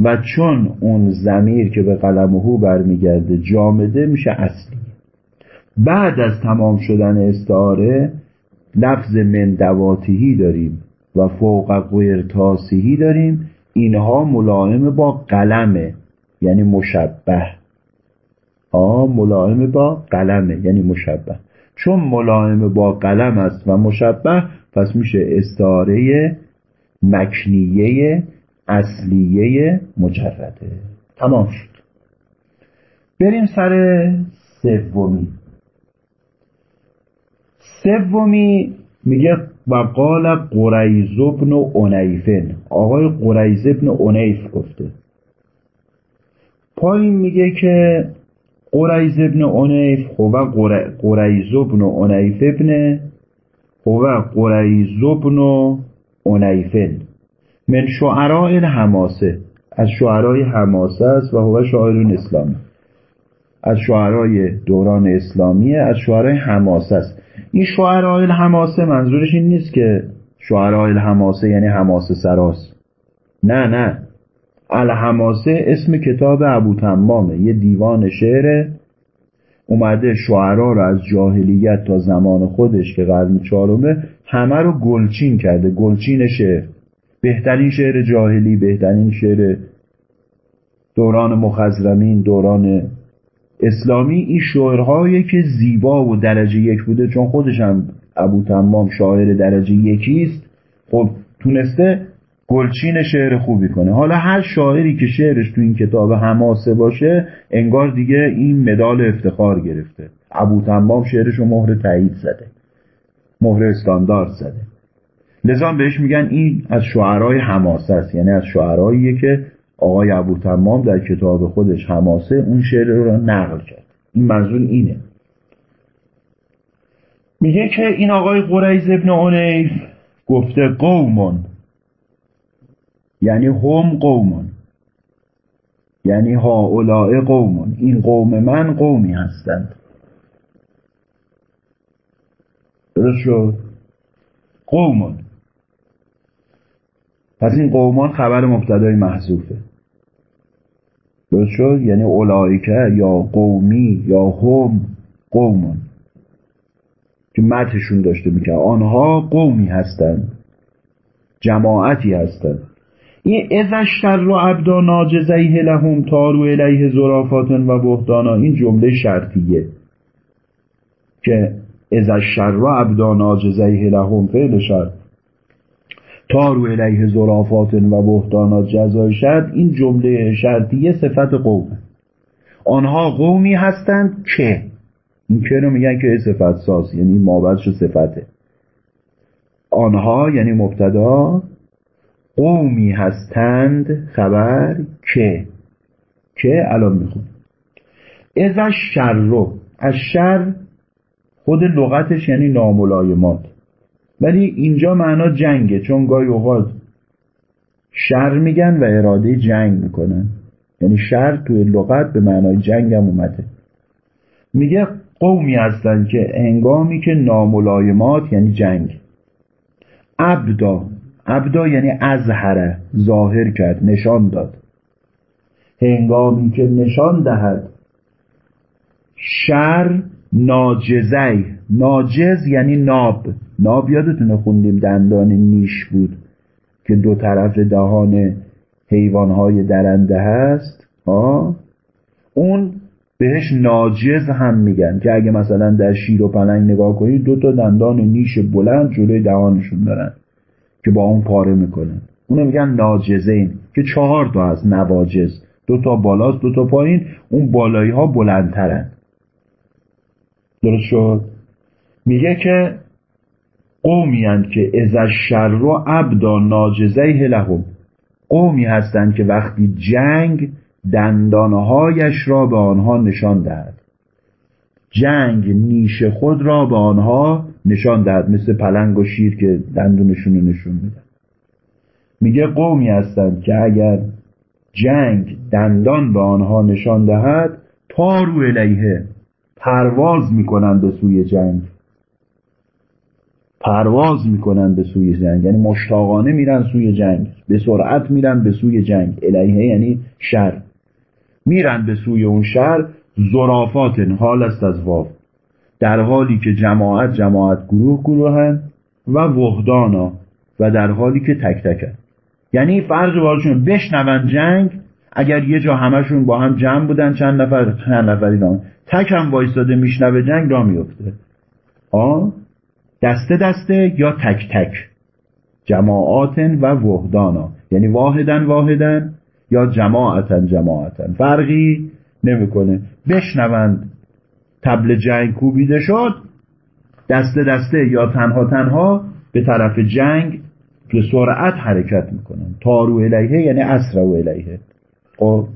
و چون اون زمیر که به قلمهو برمیگرده جامده میشه اصلی. بعد از تمام شدن استعاره لفظ من دواتیهی داریم و فوق قرتاسیهی داریم. اینها ملائم با قلمه یعنی مشبه. آ ملائم با قلمه یعنی مشبه. چون ملائم با قلم است و مشبه پس میشه استعاره مکنیه اصلیه مجرده. تمام شد. بریم سر سومی. سومی میگه و قال قریز ابن اونیفن. آقای قریز ابن اونیف گفته. پایین میگه که قریز ابن اونیف هو قریز ابن اونیف ابن هو قریز ابن اونیفن من شعراء الحماسه از شعرای حماسه است و هو شاعرون اسلامی از شعرای دوران اسلامیه از شعرای حماسه است. این شعرای الحماسه منظورش این نیست که شعرای الحماسه یعنی حماسه سراست نه نه الحماسه اسم کتاب ابو تمامه یه دیوان شعره اومده شعرا رو از جاهلیت تا زمان خودش که قرن چهارمه همه رو گلچین کرده گلچین شعر. بهترین شعر جاهلی بهترین شعر دوران مخزرمین دوران اسلامی این شعرهایی که زیبا و درجه یک بوده چون خودش هم ابو تمام شاعر درجه یکی است. خب تونسته گلچین شعر خوبی کنه. حالا هر شاعری که شعرش تو این کتاب حماسه باشه انگار دیگه این مدال افتخار گرفته. ابو تمام شعرش رو مهر تایید زده. مهر استاندارد زده. لذا بهش میگن این از شعرهای حماسه است. یعنی از شعرهاییه که آقای ابو تمام در کتاب خودش حماسه اون شعر رو نقل کرد. این منظور اینه. میگه که این آقای قریز ابن عنیف گفته قومون یعنی هم قومون. یعنی هاولاء قومون. این قوم من قومی هستند. درست شد؟ قومون. پس این قومان خبر مبتدای محذوفه. درست شد؟ یعنی اولایکه یا قومی یا هم قومون. که متشون داشته می‌کنه آنها قومی هستند. جماعتی هستند. این ازش شر و عبدا ناجزیه لهم تارو الیه زرافاتن و بهدانا این جمله شرطیه که ازش شر و عبدا ناجزیه لهم فعل شرط. تارو الیه زرافاتن و بهدانا جزای شرط. این جمله شرطیه صفت قوم آنها قومی هستند که این که رو میگن که صفت ساز یعنی مابدش صفته آنها یعنی مبتدا قومی هستند خبر که که الان میخون از شر رو از شر خود لغتش یعنی ناملایمات. ولی اینجا معنا جنگه چون گاهی اوقات شر میگن و اراده جنگ می‌کنن. یعنی شر توی لغت به معنای جنگ هم اومده. میگه قومی هستن که هنگامی که ناملایمات یعنی جنگ. ابدا ابدا یعنی ازهره ظاهر کرد نشان داد. هنگامی که نشان دهد شر ناجزی ناجز یعنی ناب. ناب یادتونه خوندیم دندان نیش بود که دو طرف دهان حیوانهای درنده هست؟ آه؟ اون بهش ناجز هم میگن که اگه مثلا در شیر و پلنگ نگاه کنید دو تا دندان نیش بلند جلوی دهانشون دارن. که با اون پاره می‌کنن. اونو میگن ناجزین که چهار تا هست نواجز دو تا بالاست دو تا پایین اون بالایی ها بلندترن. درست شد؟ میگه که قومی که ازش شر و ابدا ناجزه لهم. قومی هستند که وقتی جنگ دندانهایش را به آنها نشان دهد. جنگ نیش خود را به آنها نشان دهد مثل پلنگ و شیر که دندونشون رو نشون میدن. میگه قومی هستند که اگر جنگ دندان به آنها نشان دهد تارو الیه پرواز می‌کنند به سوی جنگ. پرواز می‌کنن به سوی جنگ. یعنی مشتاقانه میرن سوی جنگ. به سرعت میرن به سوی جنگ. الیه یعنی شر. میرن به سوی اون شر زرافات حال است از واف در حالی که جماعت جماعت گروه گروهن و وحدانا و در حالی که تک تکن یعنی فرق بارشون بشنون جنگ اگر یه جا همشون با هم جمع بودن چند نفر چند نفری نام تک هم وایستاده میشنوه جنگ را میفته آه دسته دسته یا تک تک؟ جماعاتن و وحدانا. یعنی واحدن واحدن یا جماعتن جماعتن. فرقی نمی‌کنه. بشنوند تبل جنگ کوبیده شد دسته دسته یا تنها تنها به طرف جنگ به سرعت حرکت می‌کنن. تارو الیه یعنی اسرع الیه خب.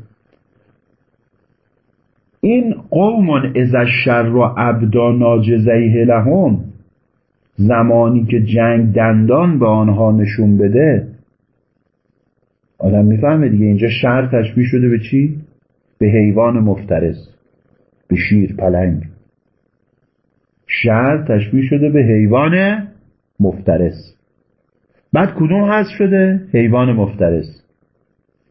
این قومون از شر و ابدا ناجزیه لهم زمانی که جنگ دندان به آنها نشون بده آدم می‌فهمه دیگه اینجا شر تشبیه شده به چی؟ به حیوان مفترس. به شیر پلنگ. شر تشبیه شده به حیوان مفترس. بعد کدوم هست شده؟ حیوان مفترس.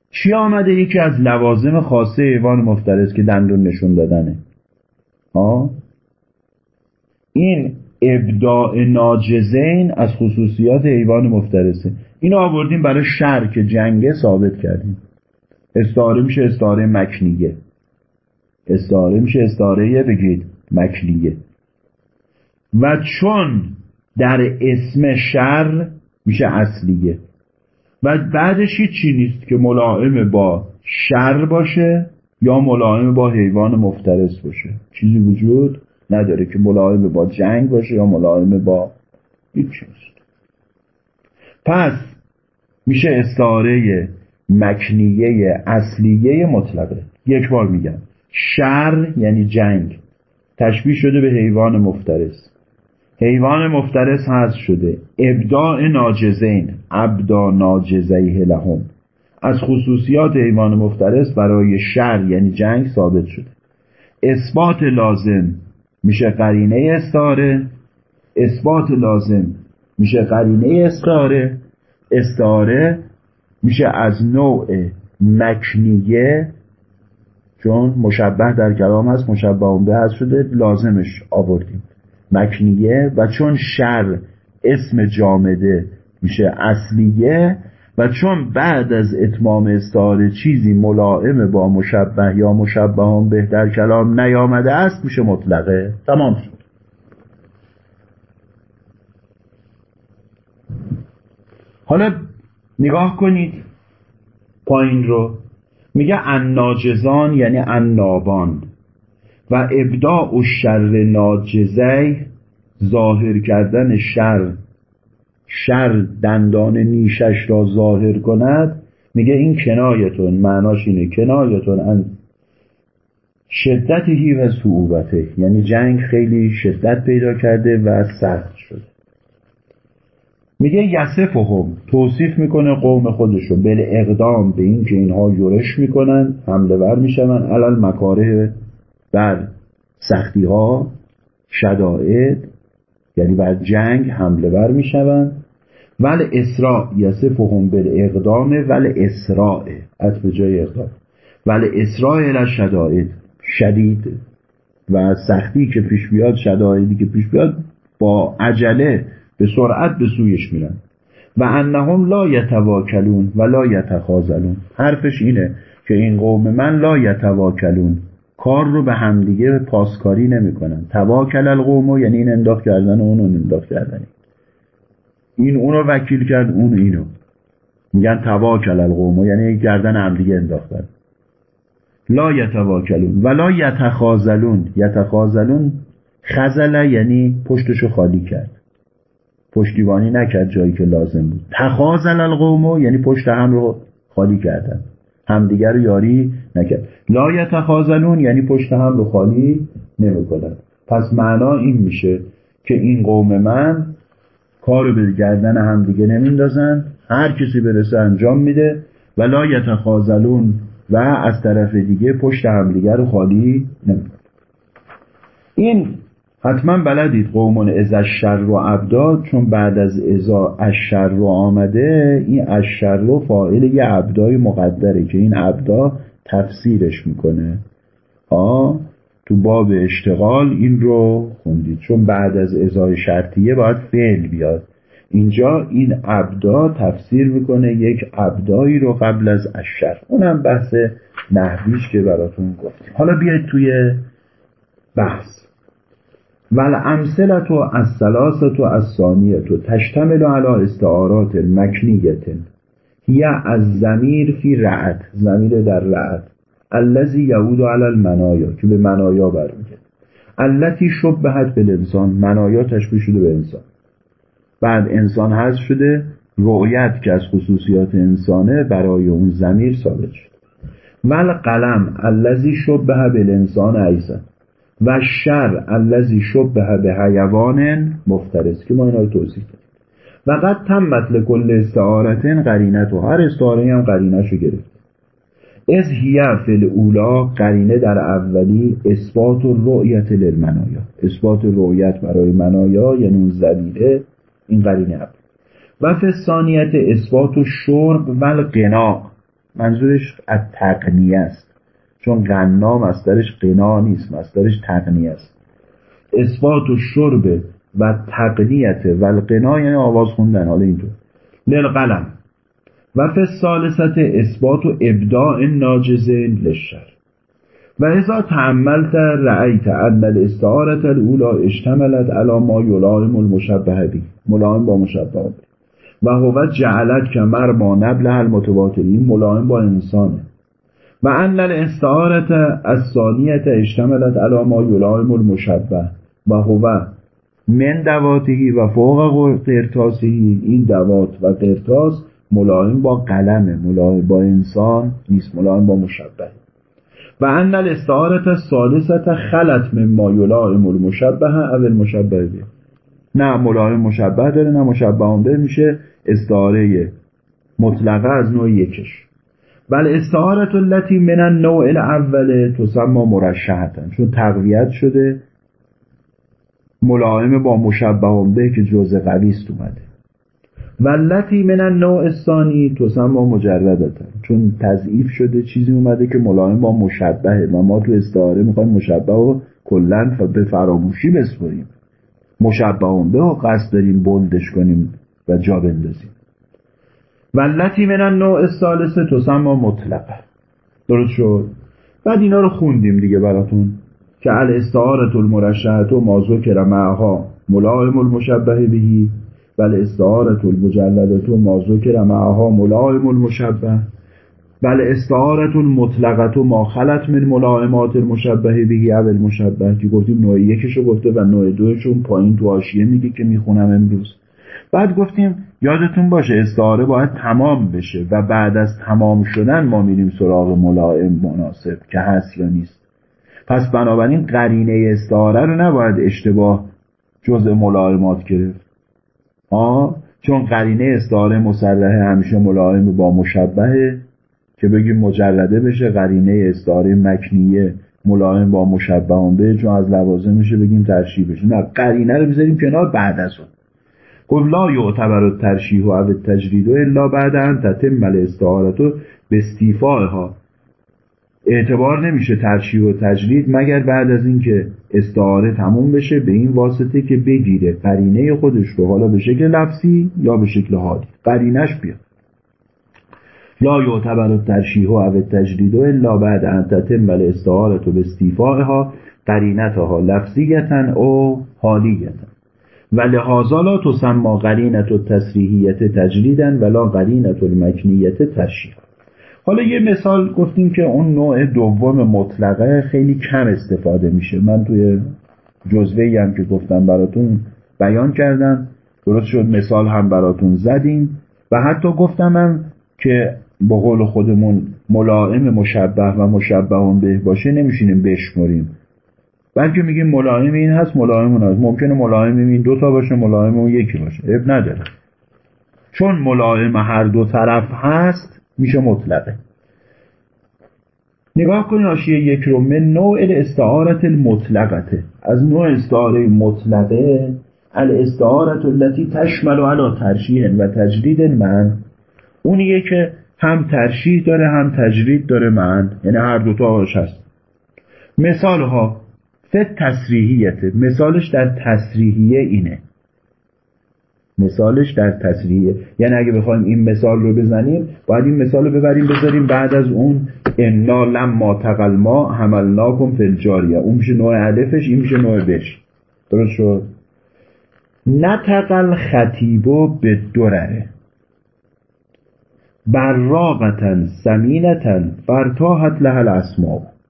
چی آمده یکی از لوازم خاصه حیوان مفترس که دندون نشون دادنه؟ ها این ابداع ناجزین از خصوصیات حیوان مفترسه. اینو آوردیم برای شر که جنگه ثابت کردیم. استعاره میشه استعاره مکنیه. استعاره میشه استعاره بگید مکنیه و چون در اسم شر میشه اصلیه. و بعدش چی نیست که ملائم با شر باشه یا ملائم با حیوان مفترس باشه. چیزی وجود نداره که ملائم با جنگ باشه یا ملائم با هیچ چیز پس میشه استعاره مکنیه اصلیه مطلقه. یک بار میگم. شر یعنی جنگ. تشبیه شده به حیوان مفترس. حیوان مفترس هست شده. ابداع ناجزین ابدا ناجزیه لهم. از خصوصیات حیوان مفترس برای شر یعنی جنگ ثابت شده. اثبات لازم میشه قرینه استاره اثبات لازم میشه قرینه استاره استاره میشه از نوع مکنیه چون مشبه در کلام هست مشبه به هست شده لازمش آوردیم. مکنیه و چون شر اسم جامده میشه اصلیه و چون بعد از اتمام استعاره چیزی ملائم با مشبه یا مشبه به در کلام نیامده است میشه مطلقه. تمام شد. حالا نگاه کنید پایین رو. میگه الناجزان یعنی النابان. و ابداع و شر ناجزه ظاهر کردن شر. شر دندان نیشش را ظاهر کند. میگه این کنایتون معناش اینه کنایتون ان شدتی و صعوبته یعنی جنگ خیلی شدت پیدا کرده و سخت شده. میگه یسفهم توصیف می‌کنه قوم خودشو بل اقدام به این که اینها یورش می‌کنن حمله ور میشون علال مکاره بر سختی ها شدائد یعنی بر جنگ حمله ور میشون ول اسراء یسفهم بل اقدام ول از به جای اقدام. ول اسراء شدائد شدید و سختی که پیش بیاد شدائدی که پیش بیاد با عجله به سرعت به سویش میرن. و انهم لا یتواکلون و لا یتخاذلون. حرفش اینه که این قوم من لا یتواکلون. کار رو به همدیگه پاسکاری نمی‌کنن. تواکل القوم یعنی این انداخت کردن و اون انداخت کردن این اونو وکیل کرد اون اینو. میگن تواکل القوم یعنی گردن همدیگه انداختن. لا یتواکلون و لا یتخاذلون. یتخاذلون خزله یعنی پشتشو خالی کرد. پشتیبانی نکرد جایی که لازم بود. تخاذل القوم یعنی پشت هم رو خالی کردن. همدیگر یاری نکرد. لا یتخاذلون یعنی پشت هم رو خالی نمی‌کنن. پس معنا این میشه که این قوم من کار به گردن همدیگه نمیندازن. هر کسی برسه انجام میده. و لا یتخاذلون و از طرف دیگه پشت همدیگه رو خالی نمی‌کنن. این حتما بلدید قومون از شر و ابدا چون بعد از ازا اشر رو آمده این اشر رو فائل یه ابدای مقدره که این ابدا تفسیرش می‌کنه. آه تو باب اشتغال این رو خوندید. چون بعد از ازای شرطیه باید فعل بیاد. اینجا این ابدا تفسیر می‌کنه یک ابدایی رو قبل از اشر. اونم بحث نحویش که براتون گفتیم. حالا بیاید توی بحث. ول امثلت و از سلاست و از ثانیت و تشتمل علی استعارات مکنیت. هی از زمیر فی رعت زمیر در رعت الذی یعود علی المنایا که به منایا برمیگرده. التي شبهت به انسان منایا تشبیه شده به انسان. بعد انسان هست شده رؤیت که از خصوصیات انسانه برای اون زمیر ثابت شد ول قلم الذی شبه به انسان ایسا و شر الذی شبه به حیوان مفترس که ما اینا رو توضیح دادیم. و قد تمت لکل استعارتن قرینت و هر استعاره هم قرینش رو گرفت. از هیه فل اولا قرینه در اولی اثبات و رؤیت للمنایا. اثبات رؤیت برای منایا یعنی اون زلیله این قرینه اول. و فسانیت اثبات و شرب و القنا. منظورش از تقنیه است. چون غنا مصدرش قنا نیست مصدرش تقنیه است. اثبات و شرب و تقنیت و القنا یعنی آواز خوندن. حالا اینطور. للقلم. و الثالثت اثبات و ابداع ناجزین للشر. و اذا تعملت رأیت ان الاستعارت الاولا اشتملت على ما یلائم المشبه بی ملائم با مشبه. و هو جعلت کمر ما نبل المتواترین. ملایم با انسانه. و ان الاستعارت الثانیت اشتملت علی ما یلائم المشبه و هو من دواتهی و فوق قرتاسهی این دوات و قرتاس ملایم با قلمه ملایم با انسان نیست ملایم با مشبه. و ان الاستعارت الثالثت خلط من ما یلائم المشبه او المشبه. به نه ملایم مشبه داره نه مشبه به میشه. استعاره مطلقه از نوع یکش. بل استعارت التي من النوع الاول تسمى مرشحتن چون تقویت شده ملائم با مشبه به که جزء قویست اومده. ولتی من النوع الثانی تسمى مجردتن چون تضعیف شده چیزی اومده که ملائم با مشبهه و ما تو استعاره می‌خوایم مشبه و کلا به فراموشی بسپریم. مشبه به و قصد داریم بلدش کنیم و جا بندازیم. ولتی من النوع الثالث تسمى مطلقه درست شد؟ بعد اینا رو خوندیم دیگه براتون که الاستعارت المرشحت و ما ذکر معها ملائم المشبه بهی بل استعارت المجلدت و ما ذکر معها ملائم المشبه بل استعارت المطلقت و ما خلط من ملائمات المشبه بهی او المشبه. که گفتیم نوع یکشو گفته و نوع دوشون پایین تو آشیه میگه که می‌خونم امروز. بعد گفتیم یادتون باشه استعاره باید تمام بشه و بعد از تمام شدن ما میریم سراغ ملائم مناسب که هست یا نیست. پس بنابراین قرینه استعاره رو نباید اشتباه جزء ملائمات گرفت. آه چون قرینه استعاره مسلحه همیشه ملائم با مشبهه که بگیم مجرده بشه قرینه استعاره مکنیه ملائم با مشبه به چون از لوازم میشه بگیم ترشیح بشه. نه قرینه رو بذاریم کنار بعد از اون. گفت لا یعتبر الترشیح و التجرید الا بعد ان تتم الاستعارت به استیفائها اعتبار نمیشه ترشیح و تجرید مگر بعد از اینکه استعاره تموم بشه به این واسطه که بگیره قرینه خودش رو. حالا به شکل لفظی یا به شکل حالی. قرینش بیاد. لا یعتبر الترشیح و التجرید الا بعد ان تتم الاستعاره به استیفائها قرینتها لفظیتا او حالیتا و لحاظا لا تسمى قرینت و تصریحیت تجریدن ولا قرینت المکنیت ترشیح حالا یه مثال گفتیم که اون نوع دوم مطلقه خیلی کم استفاده میشه. من توی جزوه هم که گفتم براتون بیان کردم. درست شد مثال هم براتون زدیم. و حتی گفتمم که با قول خودمون ملائم مشبه و مشبه به باشه نمیشینیم بشمریم. بلکه میگیم ملائم این هست ملائم اون هست. ممکنه ملائم این دوتا باشه ملائم اون یکی باشه. اب نداره. چون ملائم هر دو طرف هست میشه مطلقه. نگاه کنید آشیه یک رو من نوع استعارت المطلقته از نوع استعاره مطلقه الاستعارت التي تشمل علی ترشیح و تجرید من. اونیه که هم ترشیح داره هم تجرید داره من. یعنی هر دوتا هست. مثال ها فت تصریحیته مثالش در تصریحیه اینه. مثالش در تصریحیه. یعنی اگه بخوایم این مثال رو بزنیم باید این مثال رو ببریم بذاریم بعد از اون انا لما تقل ما حملناکم فی الجاریه. اون میشه نوع علفش این میشه نوع بش درست شد؟ نتقل خطیبو به درره براقتن سمینتن فرتاحت لها الاسماء. خب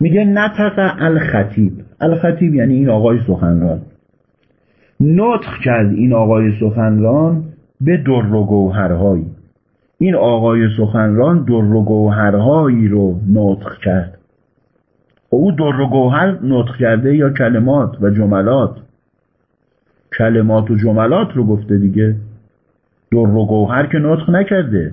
میگه نطق الخطیب. الخطیب یعنی این آقای سخنران. نطق کرد این آقای سخنران به در و گوهرهایی. این آقای سخنران در و گوهرهایی رو نطق کرد. او در و گوهر نطق کرده یا کلمات و جملات؟ کلمات و جملات رو گفته دیگه. در و گوهر که نطق نکرده.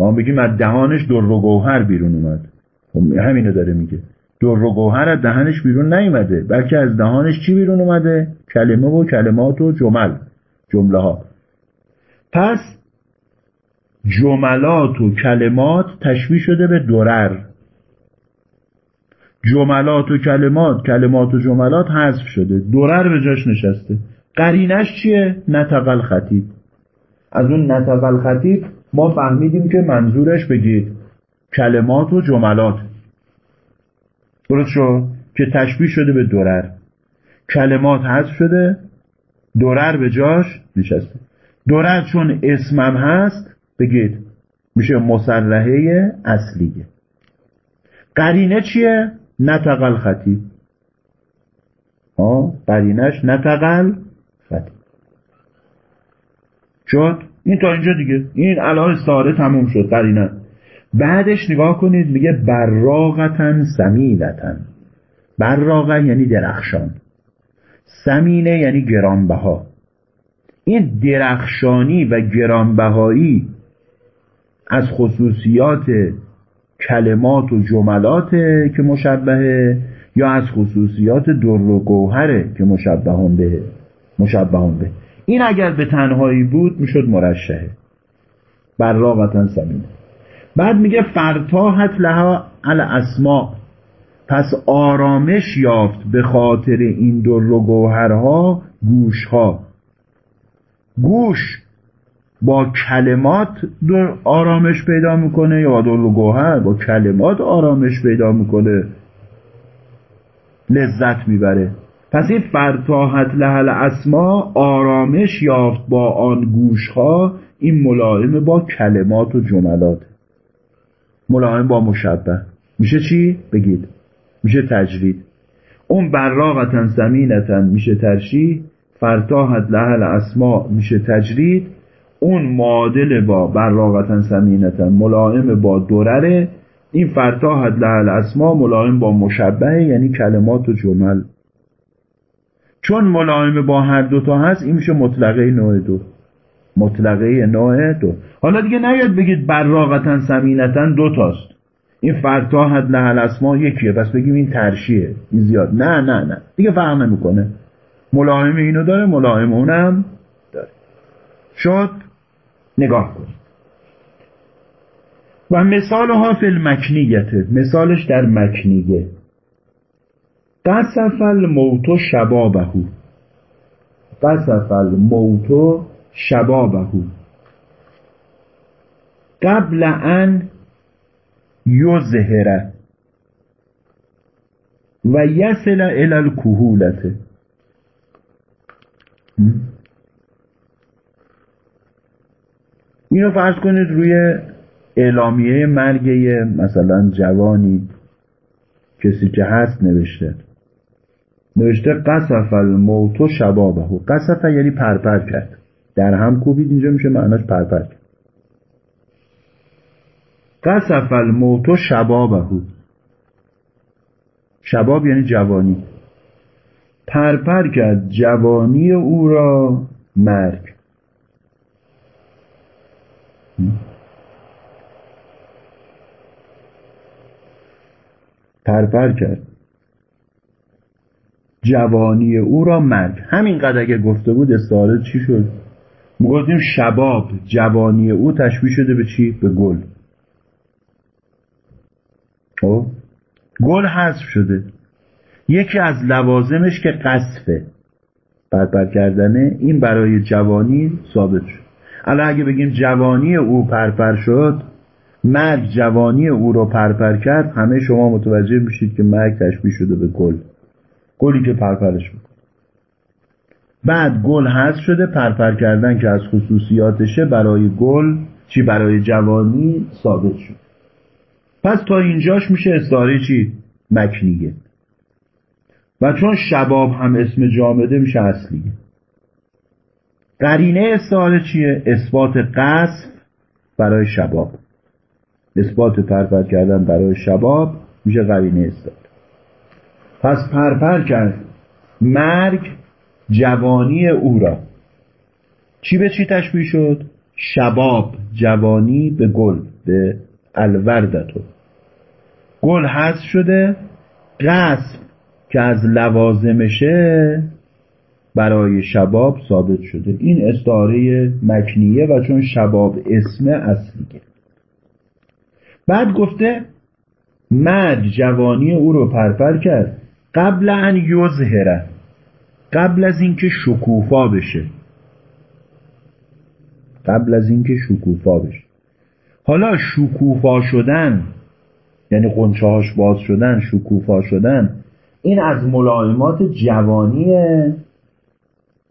ما بگیم از دهانش در و گوهر بیرون اومد. خب همینو داره میگه. در و گوهر از دهنش بیرون نیومده. بلکه از دهانش چی بیرون اومده؟ کلمه و کلمات و جمل. جمله ها پس جملات و کلمات تشبیه شده به درر. جملات و کلمات کلمات و جملات حذف شده. درر به جاش نشسته. قرینش چیه؟ نتقل خطیب. از اون نتقل خطیب ما فهمیدیم که منظورش بگید. کلمات و جملات. درست شد؟ که تشبیه شده به درر کلمات حذف شده درر به جاش نشسته. درر چون اسمم هست بگید میشه مسرحه اصلیه قرینه چیه؟ نتقل خطی. ها قرینش نتقل خطی. شد؟ این تا اینجا دیگه. این الان ساره تموم شد قرینه. بعدش نگاه کنید میگه براغتن سمینتن براغه یعنی درخشان. سمینه یعنی گرانبها. این درخشانی و گرانبهایی از خصوصیات کلمات و جملات که مشبهه یا از خصوصیات در و گوهره که مشبهان به مشبهان به این اگر به تنهایی بود می‌شد مرشهه براغتن سمینه. بعد میگه فرتاحت لها الاسما پس آرامش یافت به خاطر این در گوهرها گوشها. گوش با کلمات در آرامش پیدا می‌کنه یا در گوهر با کلمات آرامش پیدا می‌کنه. لذت می‌بره. پس این فرتاحت لحل اسما آرامش یافت با آن گوشها. این ملائم با کلمات و جملات. ملائم با مشبه. میشه چی؟ بگید. میشه تجرید اون براغتن زمینتن میشه ترشید فرتاحت لحل اسما میشه تجرید اون معادل با براغتن سمینتن ملائم با درره این فرتاحت لحل اسما ملائم با مشبه یعنی کلمات و جمل. چون ملائم با هر دوتا هست این میشه مطلقه نوع دو. مطلقه نوع دو. حالا دیگه نیاد بگید براغتن سمینتن دوتاست این فرتاحت لحل اسما یکیه. پس بگیم این ترشیه. این زیاد. نه نه نه. دیگه فرق نمی‌کنه. ملائم اینو داره ملائم اونم داره. شد؟ نگاه کنید و مثال ها فی المکنیته مثالش در مکنیه. قصف الموت شبابه. قصف الموت شبابه قبل ان یظهره و یصل الى الکهولته اینو فرض کنید روی اعلامیه مرگ مثلا جوانی کسی که هست نوشته. نوشته قصف الموت شبابه قصف یعنی پرپر کرد. در هم کوبید اینجا میشه معناش پرپر کرد. قصف الموت و شبابه. شباب یعنی جوانی. پرپر کرد جوانی او را مرگ. پرپر کرد جوانی او را مرگ. همینقدر اگه گفته بود استعاره چی شد؟ گفتیم شباب جوانی او تشبیه شده به چی؟ به گل. خب؟ گل حذف شده. یکی از لوازمش که قصفه پرپر کردنه این برای جوانی ثابت شد. الان اگه بگیم جوانی او پرپر شد مرگ جوانی او رو پرپر کرد همه شما متوجه میشید که مرگ تشبیه شده به گل. گلی که پرپرش می‌کنه بعد گل هست شده پرپر کردن که از خصوصیاتشه برای گل چی؟ برای جوانی ثابت شد. پس تا اینجاش میشه استعاره چی؟ مکنیه. و چون شباب هم اسم جامده میشه اصلیه قرینه استعاره چیه؟ اثبات قصف برای شباب. اثبات پرپر کردن برای شباب میشه قرینه استعاره. پس پرپر کرد. مرگ جوانی او را. چی به چی تشبیه شد؟ شباب جوانی به گل به الوردتو. گل هست شده قصف که از لوازمشه برای شباب ثابت شده. این استعاره مکنیه و چون شباب اسم اصلیه بعد گفته مرد جوانی او رو پرپر کرد. قبل ان یظهره. قبل از اینکه شکوفا بشه. قبل از اینکه شکوفا بشه. حالا شکوفا شدن یعنی قنچهاش باز شدن شکوفا شدن این از ملائمات جوانیه؟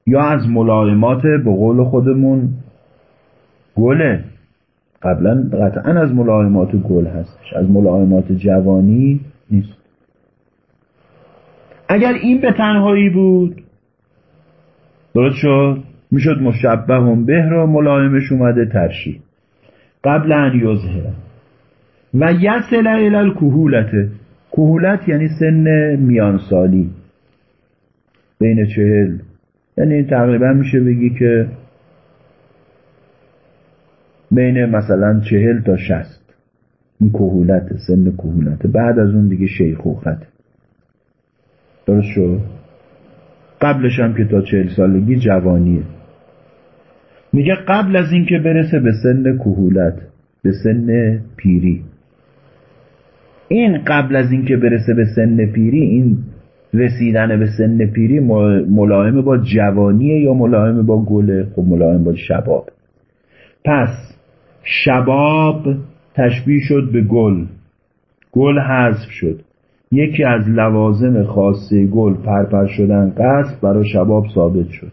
یا از ملائمات به قول خودمون گله؟ قبلا قطعا از ملائمات گل هستش. از ملائمات جوانی نیست. اگر این به تنهایی بود درست شد؟ می‌شد مشبه هم به را ملائمش اومده ترشی. قبل ان یظهر. و یسل الی الکهولت. کهولت یعنی سن میانسالی. بین چهل. یعنی تقریبا میشه بگی که بین مثلا چهل تا شست این کهولت سن کهولت. بعد از اون دیگه شیخوخت درست شد؟ قبلش هم که تا چهل سالگی جوانیه. میگه قبل از اینکه برسه به سن کهولت به سن پیری. این قبل از اینکه برسه به سن پیری این رسیدن به سن پیری ملائم با جوانیه یا ملائم با گله خب ملائم با شباب. پس شباب تشبیه شد به گل. گل حذف شد. یکی از لوازم خاصه گل پرپر شدن قصد برای شباب ثابت شد.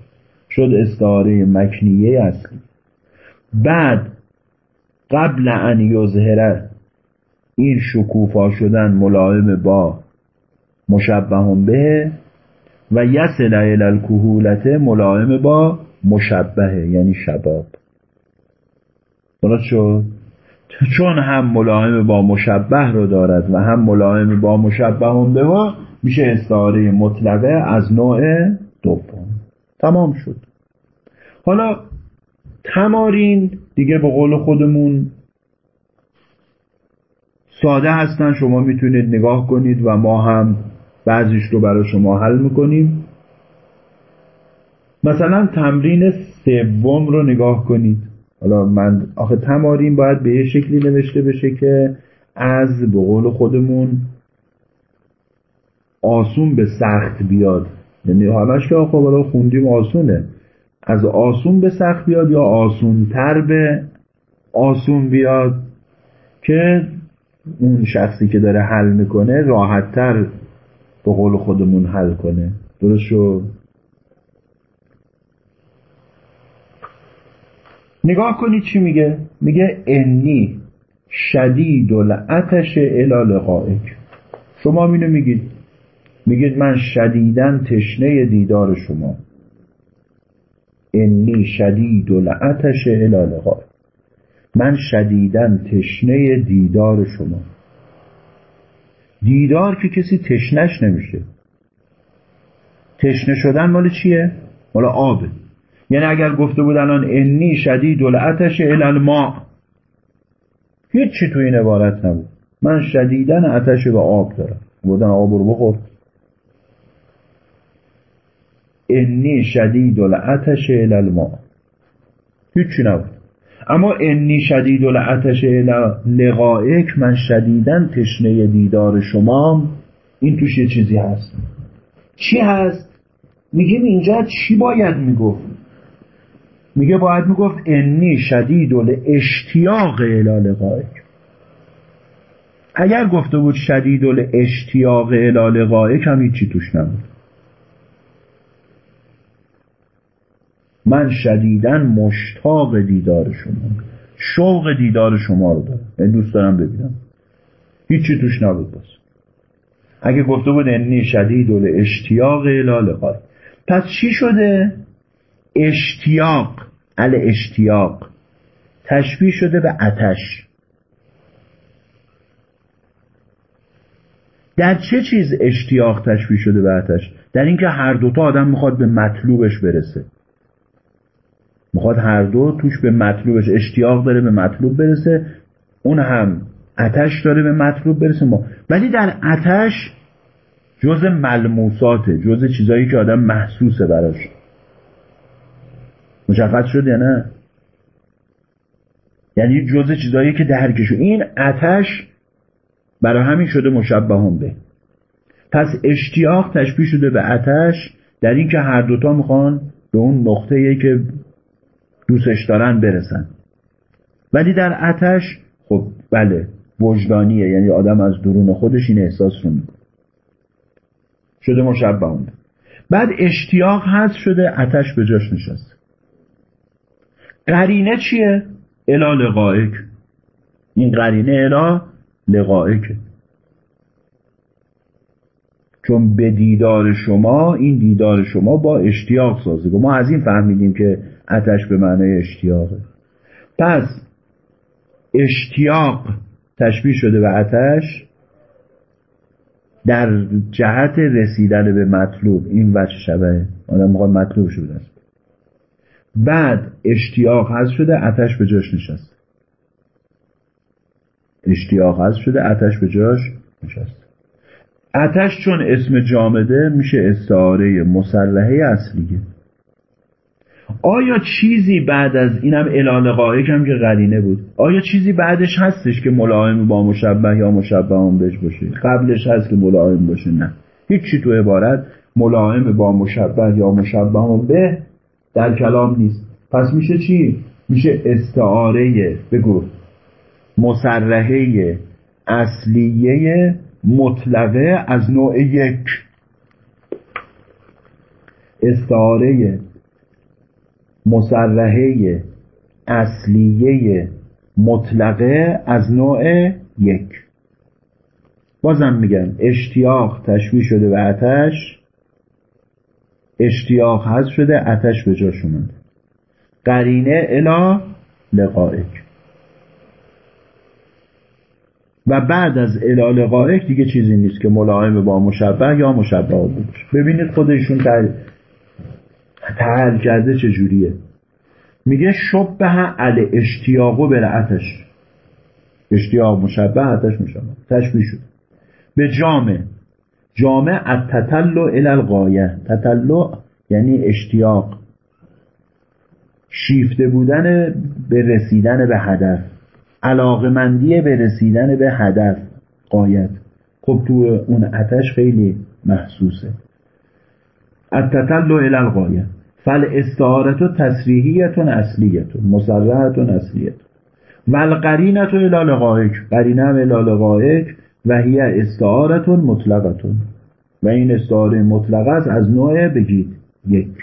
شد استعاره مکنیه اصلی. بعد قبل ان یظهره این شکوفا شدن ملائم با مشبه به و یسل الی الکهولت ملائم با مشبه یعنی شباب. درست شد؟ چون هم ملائم با مشبه رو دارد و هم ملائم با مشبه به میشه استعاره مطلقه از نوع دوم. تمام شد. حالا تمارین دیگه به قول خودمون ساده هستن شما می‌تونید نگاه کنید و ما هم بعضیش رو برای شما حل می‌کنیم. مثلا تمرین سوم رو نگاه کنید. حالا من آخه تمارین باید به یه شکلی نوشته بشه که از به قول خودمون آسون به سخت بیاد. یعنی همش که آقا برای خوندیم آسونه. از آسون به سخت بیاد یا آسون تر به آسون بیاد که اون شخصی که داره حل می‌کنه راحتتر به قول خودمون حل کنه. درست شد؟ نگاه کنید چی میگه؟ میگه انی شدید العتش الی لقائک. شما مینو میگید. میگید من شدیدن تشنه دیدار شما. انی شدید العتش الی لقائک. من شدیدن تشنه دیدار شما. دیدار که کسی تشنش نمیشه. تشنه شدن مال چیه؟ مال آبه یعنی اگر گفته بود الان انی شدید العتش الماء. هیچی تو این عبارت نبود. من شدیدن عتش به آب دارم. بودن آب رو بخور. انی شدید العتش الماء. هیچی نبود. اما انی شدید العتش لقائک من شدیدن تشنه دیدار شما. این توش یه چیزی هست. چی هست؟ میگیم اینجا چی باید می‌گفت؟ میگه باید می‌گفت انی شدید اشتیاق الی لقائک اگر گفته بود شدید اشتیاق الی لقائک هم هیچی توش نبود. من شدیدن مشتاق دیدار شما. شوق دیدار شما رو دارم. یعنی دوست دارم ببینم. هیچی توش نبود باز. اگه گفته بود انی شدید اشتیاق الی پس چی شده؟ اشتیاق. ال اشتیاق تشبیه شده به اتش. در چه چیز اشتیاق تشبیه شده به اتش؟ در اینکه هر دوتا آدم می‌خواد به مطلوبش برسه. می‌خواد هر دو توش به مطلوبش اشتیاق داره به مطلوب برسه. اون هم اتش داره به مطلوب برسه. ما ولی در اتش جز ملموساته جز چیزایی که آدم محسوسه براش. مشخص شد یا نه؟ یعنی جز چیزایی که درکشو این اتش برای همین شده مشبه هم به. پس اشتیاق تشبیه شده به اتش در اینکه هر دوتا می‌خوان به اون نقطه که دوستش دارن برسن. ولی در اتش خب بله وجدانیه. یعنی آدم از درون خودش این احساس رو می‌کنه. شده مشبه هم بعد اشتیاق هست شده اتش به جاش نشسته. قرینه چیه؟ الا لقائک. این قرینه الا لقائکه چون به دیدار شما این دیدار شما با اشتیاق سازه. ما از این فهمیدیم که اتش به معنای اشتیاقه. پس اشتیاق تشبیه شده به اتش در جهت رسیدن به مطلوب. این وجه شبه آدم می‌خواد مطلوب شده. بعد اشتیاق هست شده اتش به جاش نشست. اشتیاق هست شده اتش به جاش نشست. اتش چون اسم جامده میشه استعاره مسلحه اصلیه. آیا چیزی بعد از اینم الال قایق که قرینه بود؟ آیا چیزی بعدش هستش که ملایم با مشبه یا مشبه هم بهش باشه؟ قبلش هست که ملایم باشه نه. هیچی تو عبارت ملایم با مشبه یا مشبه هم به در کلام نیست. پس میشه چی؟ میشه استعاره بگو. مسرحه اصلیه مطلقه از نوع یک. استعاره مسرحه اصلیه مطلقه از نوع یک. بازم میگم اشتیاق تشبیه شده به آتش. اشتیاق هست شده آتش به جاش اومده قرینه الا لقائک. و بعد از الا لقائک دیگه چیزی نیست که ملایم با مشبه یا مشبه بود ببینید خودشون تعال کرده چجوریه میگه شبه ال اشتیاقو برعتش اشتیاق مشبه اتش مشبه. تشبیه شد. به جامع جامع التطلع الى الغایه. تطلع یعنی اشتیاق. شیفته بودن به رسیدن به هدف. علاقمندی به رسیدن به هدف. قایت خب تو اون اتش خیلی محسوسه. التطلع الى الغایه. فل استعارت و تصریحیتون اصلیتون. مسرحتون اصلیتون. و القرینت و الالقائک قرینه هم الالقائک و هی استعارتون مطلقتون. و این استعاره مطلق است از نوع بگید یک.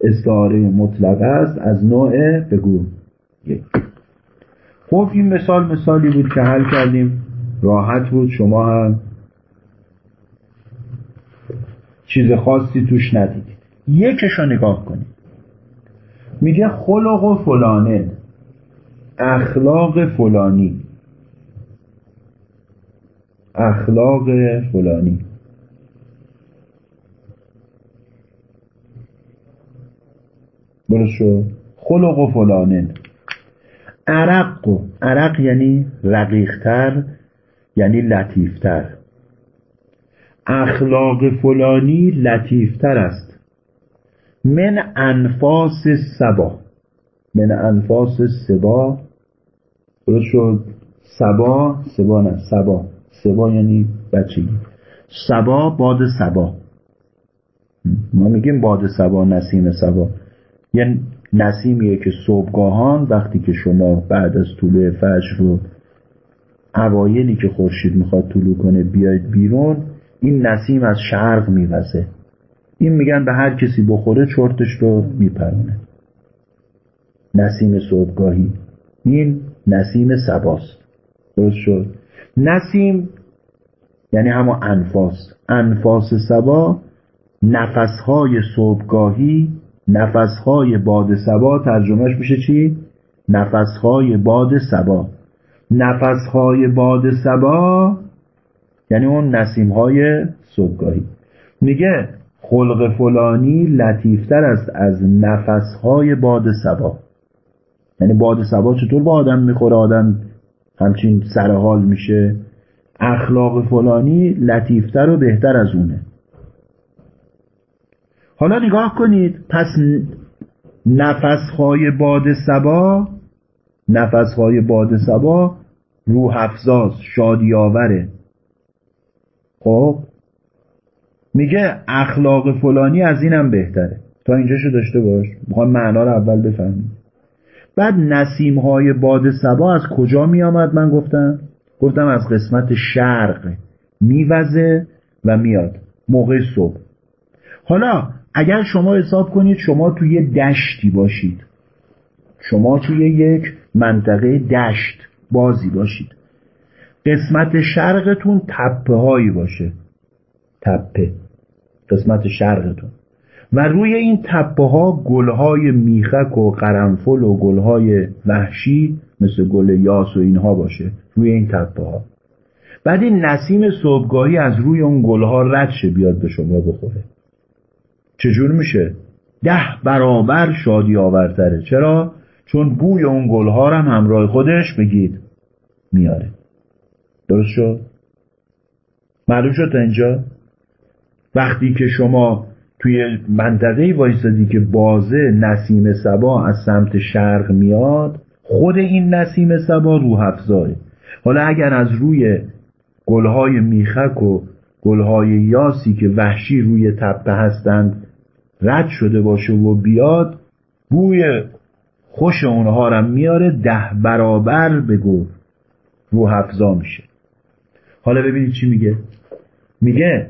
استعاره مطلق است از نوع بگو یک. خب این مثال مثالی بود که حل کردیم. راحت بود شما هم چیز خاصی توش ندیدید. یکش رو نگاه کنید. میگه خلق و فلانه اخلاق فلانی. اخلاق فلانی. درست شد خلق و فلانه. عرق و عرق یعنی رقیقتر یعنی لطیفتر. اخلاق فلانی لطیفتر است. من انفاس سبا. من انفاس سبا. درست شد؟ سبا سبا نه سبا. سبا یعنی بچگی. سبا باد سبا. ما میگیم باد سبا نسیم سبا. یعنی نسیمیه که صبحگاهان وقتی که شما بعد از طلوع فجر رو اوایلی که خورشید می‌خواد طلوع کنه بیاید بیرون این نسیم از شرق میوزه. این میگن به هر کسی بخوره چرتش رو میپرونه. نسیم صبحگاهی. این نسیم سباست. درست شد؟ نسیم یعنی همه انفاس. انفاس سبا نفسهای صبحگاهی نفسهای باد سبا ترجمهش میشه چی؟ نفسهای باد سبا. نفسهای باد سبا یعنی اون نسیمهای صبحگاهی. میگه خلق فلانی لطیفتر است از نفسهای باد سبا. یعنی باد سبا چطور با آدم می‌خوره؟ آدم همچین سرحال میشه. اخلاق فلانی لطیفتر و بهتر از اونه. حالا نگاه کنید پس نفسهای باد سبا نفسهای باد سبا روح افزاز شادی آوره خب؟ میگه اخلاق فلانی از اینم بهتره. تا اینجاشو داشته باش. می‌خوام معنا رو اول بفهمیم. بعد نسیم های باد سبا از کجا میآمد؟ من گفتم. گفتم از قسمت شرق. میوزه و میاد. موقع صبح. حالا اگر شما حساب کنید شما توی دشتی باشید. شما توی یک منطقه دشت بازی باشید. قسمت شرقتون تپه هایی باشه. تپه. قسمت شرقتون. و روی این تپه ها گل های میخک و قرنفل و گل های وحشی مثل گل یاس و اینها باشه روی این تپه ها بعد این نسیم صبحگاهی از روی اون گل ها رد شه بیاد به شما بخوره. چجور میشه؟ ده برابر شادی آورتره. چرا؟ چون بوی اون گل ها هم همراه خودش بگید میاره. درست شد؟ معلوم شد تا اینجا؟ وقتی که شما توی منطقه وایستادی که بازه نسیم سبا از سمت شرق میاد خود این نسیم سبا روح افزاره حالا اگر از روی گلهای میخک و گلهای یاسی که وحشی روی تپه هستند رد شده باشه و بیاد بوی خوش اونها را میاره ده برابر بگو روح افزا میشه. حالا ببینید چی میگه؟ میگه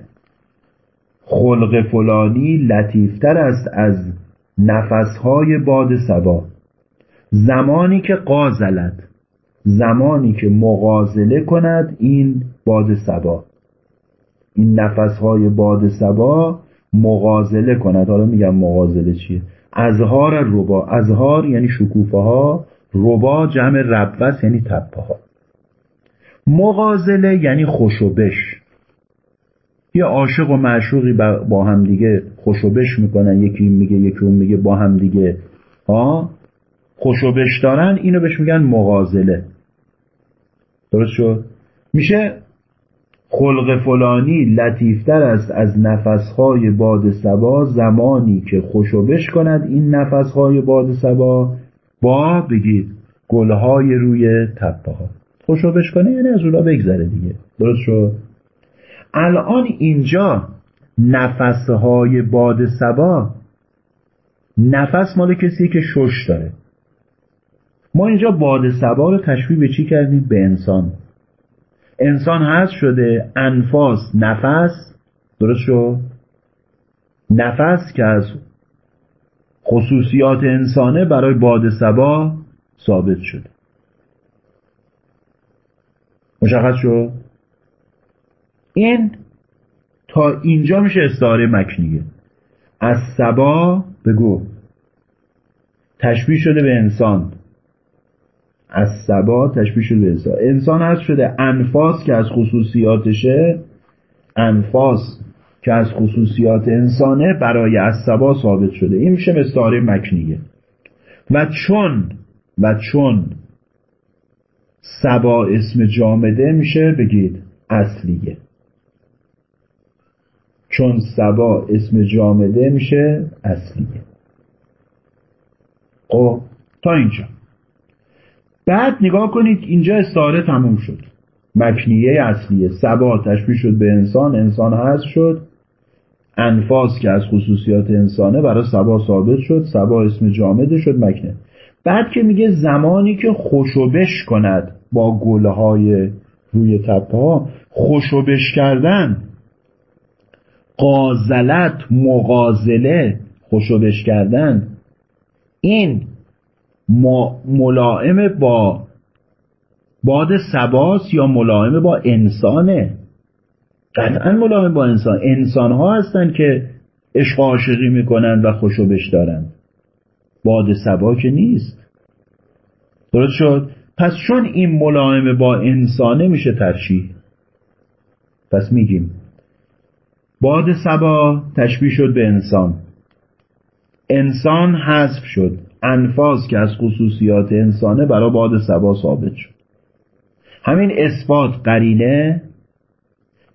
خلق فلانی لطیفتر است از نفسهای باد سبا زمانی که قازلت زمانی که مغازله کند این باد سبا این نفسهای باد سبا مغازله کند. حالا میگم مغازله چیه؟ ازهار ربا. ازهار یعنی شکوفه ها ربا جمع ربوس یعنی تپه ها مغازله یعنی خوشوبش یه عاشق و معشوقی با هم دیگه خوشوبش می‌کنن. یکی میگه یکی اون میگه با هم دیگه. ها خوشوبش دارن اینو بهش میگن مغازله. درست شد؟ میشه خلق فلانی لطیفتر است از نفسهای باد سبا زمانی که خوشوبش کند این نفسهای باد سبا با بگید گلهای روی تپه ها خوشوبش کنه یعنی از اونا بگذره دیگه. درست شد؟ الان اینجا نفسهای باد سبا نفس مال کسی که شش داره. ما اینجا باد سبا رو تشبیه به چی کردیم؟ به انسان. انسان هست شده انفاس نفس. درست شد؟ نفس که از خصوصیات انسانه برای باد سبا ثابت شده. مشخص شد؟ این تا اینجا میشه استعاره مکنیه از سبا بگو تشبیه شده به انسان. از سبا تشبیه شده به انسان. انسان هست شده انفاس که از خصوصیاتشه. انفاس که از خصوصیات انسانه برای از سبا ثابت شده. این میشه استعاره مکنیه و چون و چون سبا اسم جامده میشه بگید اصلیه. چون سبا اسم جامده میشه اصلیه. خب تا اینجا. بعد نگاه کنید اینجا استعاره تموم شد. مکنیه اصلیه. سبا تشبیه شد به انسان انسان هست شد. انفاس که از خصوصیات انسانه برای سبا ثابت شد سبا اسم جامده شد مکنه بعد که میگه زمانی که خوشوبش کند با گلهای روی تپه ها خوشوبش کردن قازلت مغازله خوشوبش کردن. این ملائم با باد سباس یا ملائم با انسانه؟ قطعا ملائم با انسان. انسان ها هستن که عشق عاشقی می‌کنن و خوشوبش دارن. باد سبا که نیست. درست شد؟ پس چون این ملائم با انسانه میشه ترشیح؟ پس میگیم باد سبا تشبیه شد به انسان. انسان حذف شد انفاس که از خصوصیات انسانه برای باد سبا ثابت شد. همین اثبات قرینه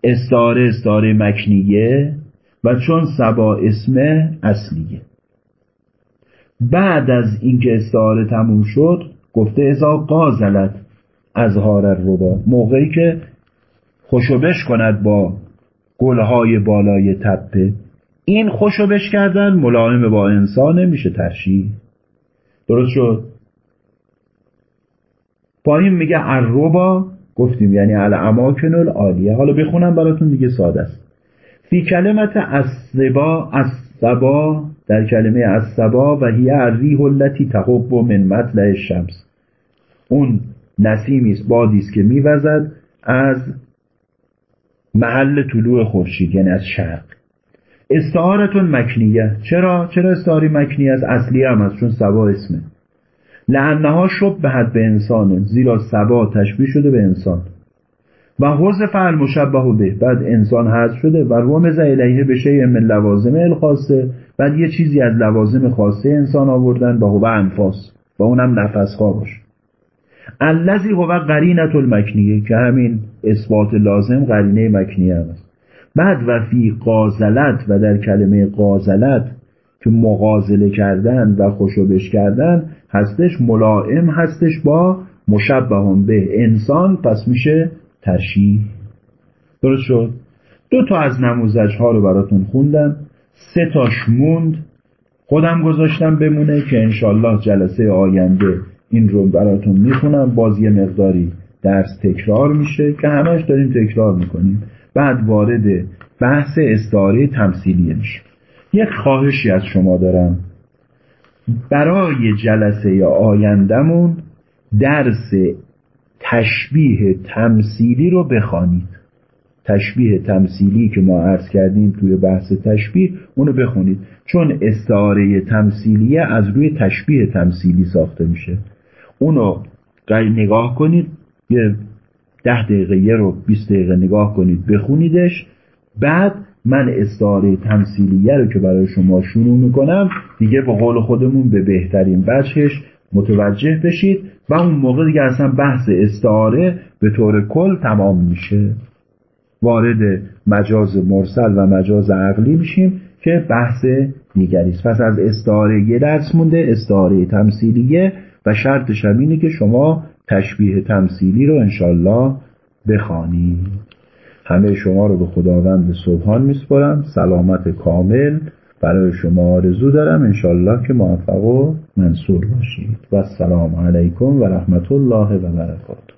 استاره استاره مکنیه و چون سبا اسمه اصلیه. بعد از اینکه استعاره تموم شد گفته ازا قازلت از هار ربا موقعی که خوشوبش کند با گلهای بالای تپه. این خوشوبش کردن ملائم با انسانه میشه ترشیح درست شد؟ پایین میگه الربا گفتیم یعنی الاماکن العالیه. حالا بخونم براتون دیگه ساده است. فی کلمت السبا السبا در کلمه السبا و هی الریح التي تحب من مطلع الشمس. اون نسیمی است بادی است که میوزد از محل طلوع خورشید یعنی از شرق. استعارتون مکنیه. چرا؟ چرا استعاری مکنیه؟ است اصلی هم است چون سبا اسمه. لعنها شبهت به انسانه زیرا سبا تشبیه شده به انسان. و حذف المشبه به. بعد انسان حذف شده و رمز الیه به شیء من لوازم الخاصه. بعد یه چیزی از لوازم خاصه انسان آوردن با هو انفاس. و اونم نفس باش الذی هو قرینت المکنیه که همین اثبات لازم قرینه مکنیه است. بعد و فی قازلت و در کلمه قازلت که مغازله کردن و خوشوبش کردن هستش ملائم هستش با مشبه به انسان پس میشه ترشیح. درست شد؟ دو تا از نموزج ها رو براتون خوندم. سه تاش موند. خودم گذاشتم بمونه که انشالله جلسه آینده این رو براتون می‌خونم. باز یه مقداری درس تکرار میشه که همش داریم تکرار می‌کنیم. بعد وارد بحث استعاره تمثیلیه میشه. یک خواهشی از شما دارم. برای جلسه آیندهمون درس تشبیه تمثیلی رو بخوانید. تشبیه تمثیلی که ما عرض کردیم توی بحث تشبیه اونو بخونید. چون استعاره تمثیلیه از روی تشبیه تمثیلی ساخته میشه. اونو نگاه کنید یه ده دقیقه یه رو 20 دقیقه نگاه کنید بخونیدش. بعد من استعاره تمثیلیه رو که برای شما شروع می‌کنم دیگه به قول خودمون به بهترین بچهش متوجه بشید و اون موقع دیگه اصلا بحث استعاره به طور کل تمام میشه. وارد مجاز مرسل و مجاز عقلی میشیم که بحث دیگری است. پس از استعاره یه درس مونده استعاره تمثیلیه. و شرطش هم اینه که شما تشبیه تمثیلی رو انشالله بخوانید. همه شما رو به خداوند سبحان میسپرم سلامت کامل. برای شما آرزو دارم انشالله که موفق و منصور باشید. و السلام علیکم و رحمت الله و برکاته.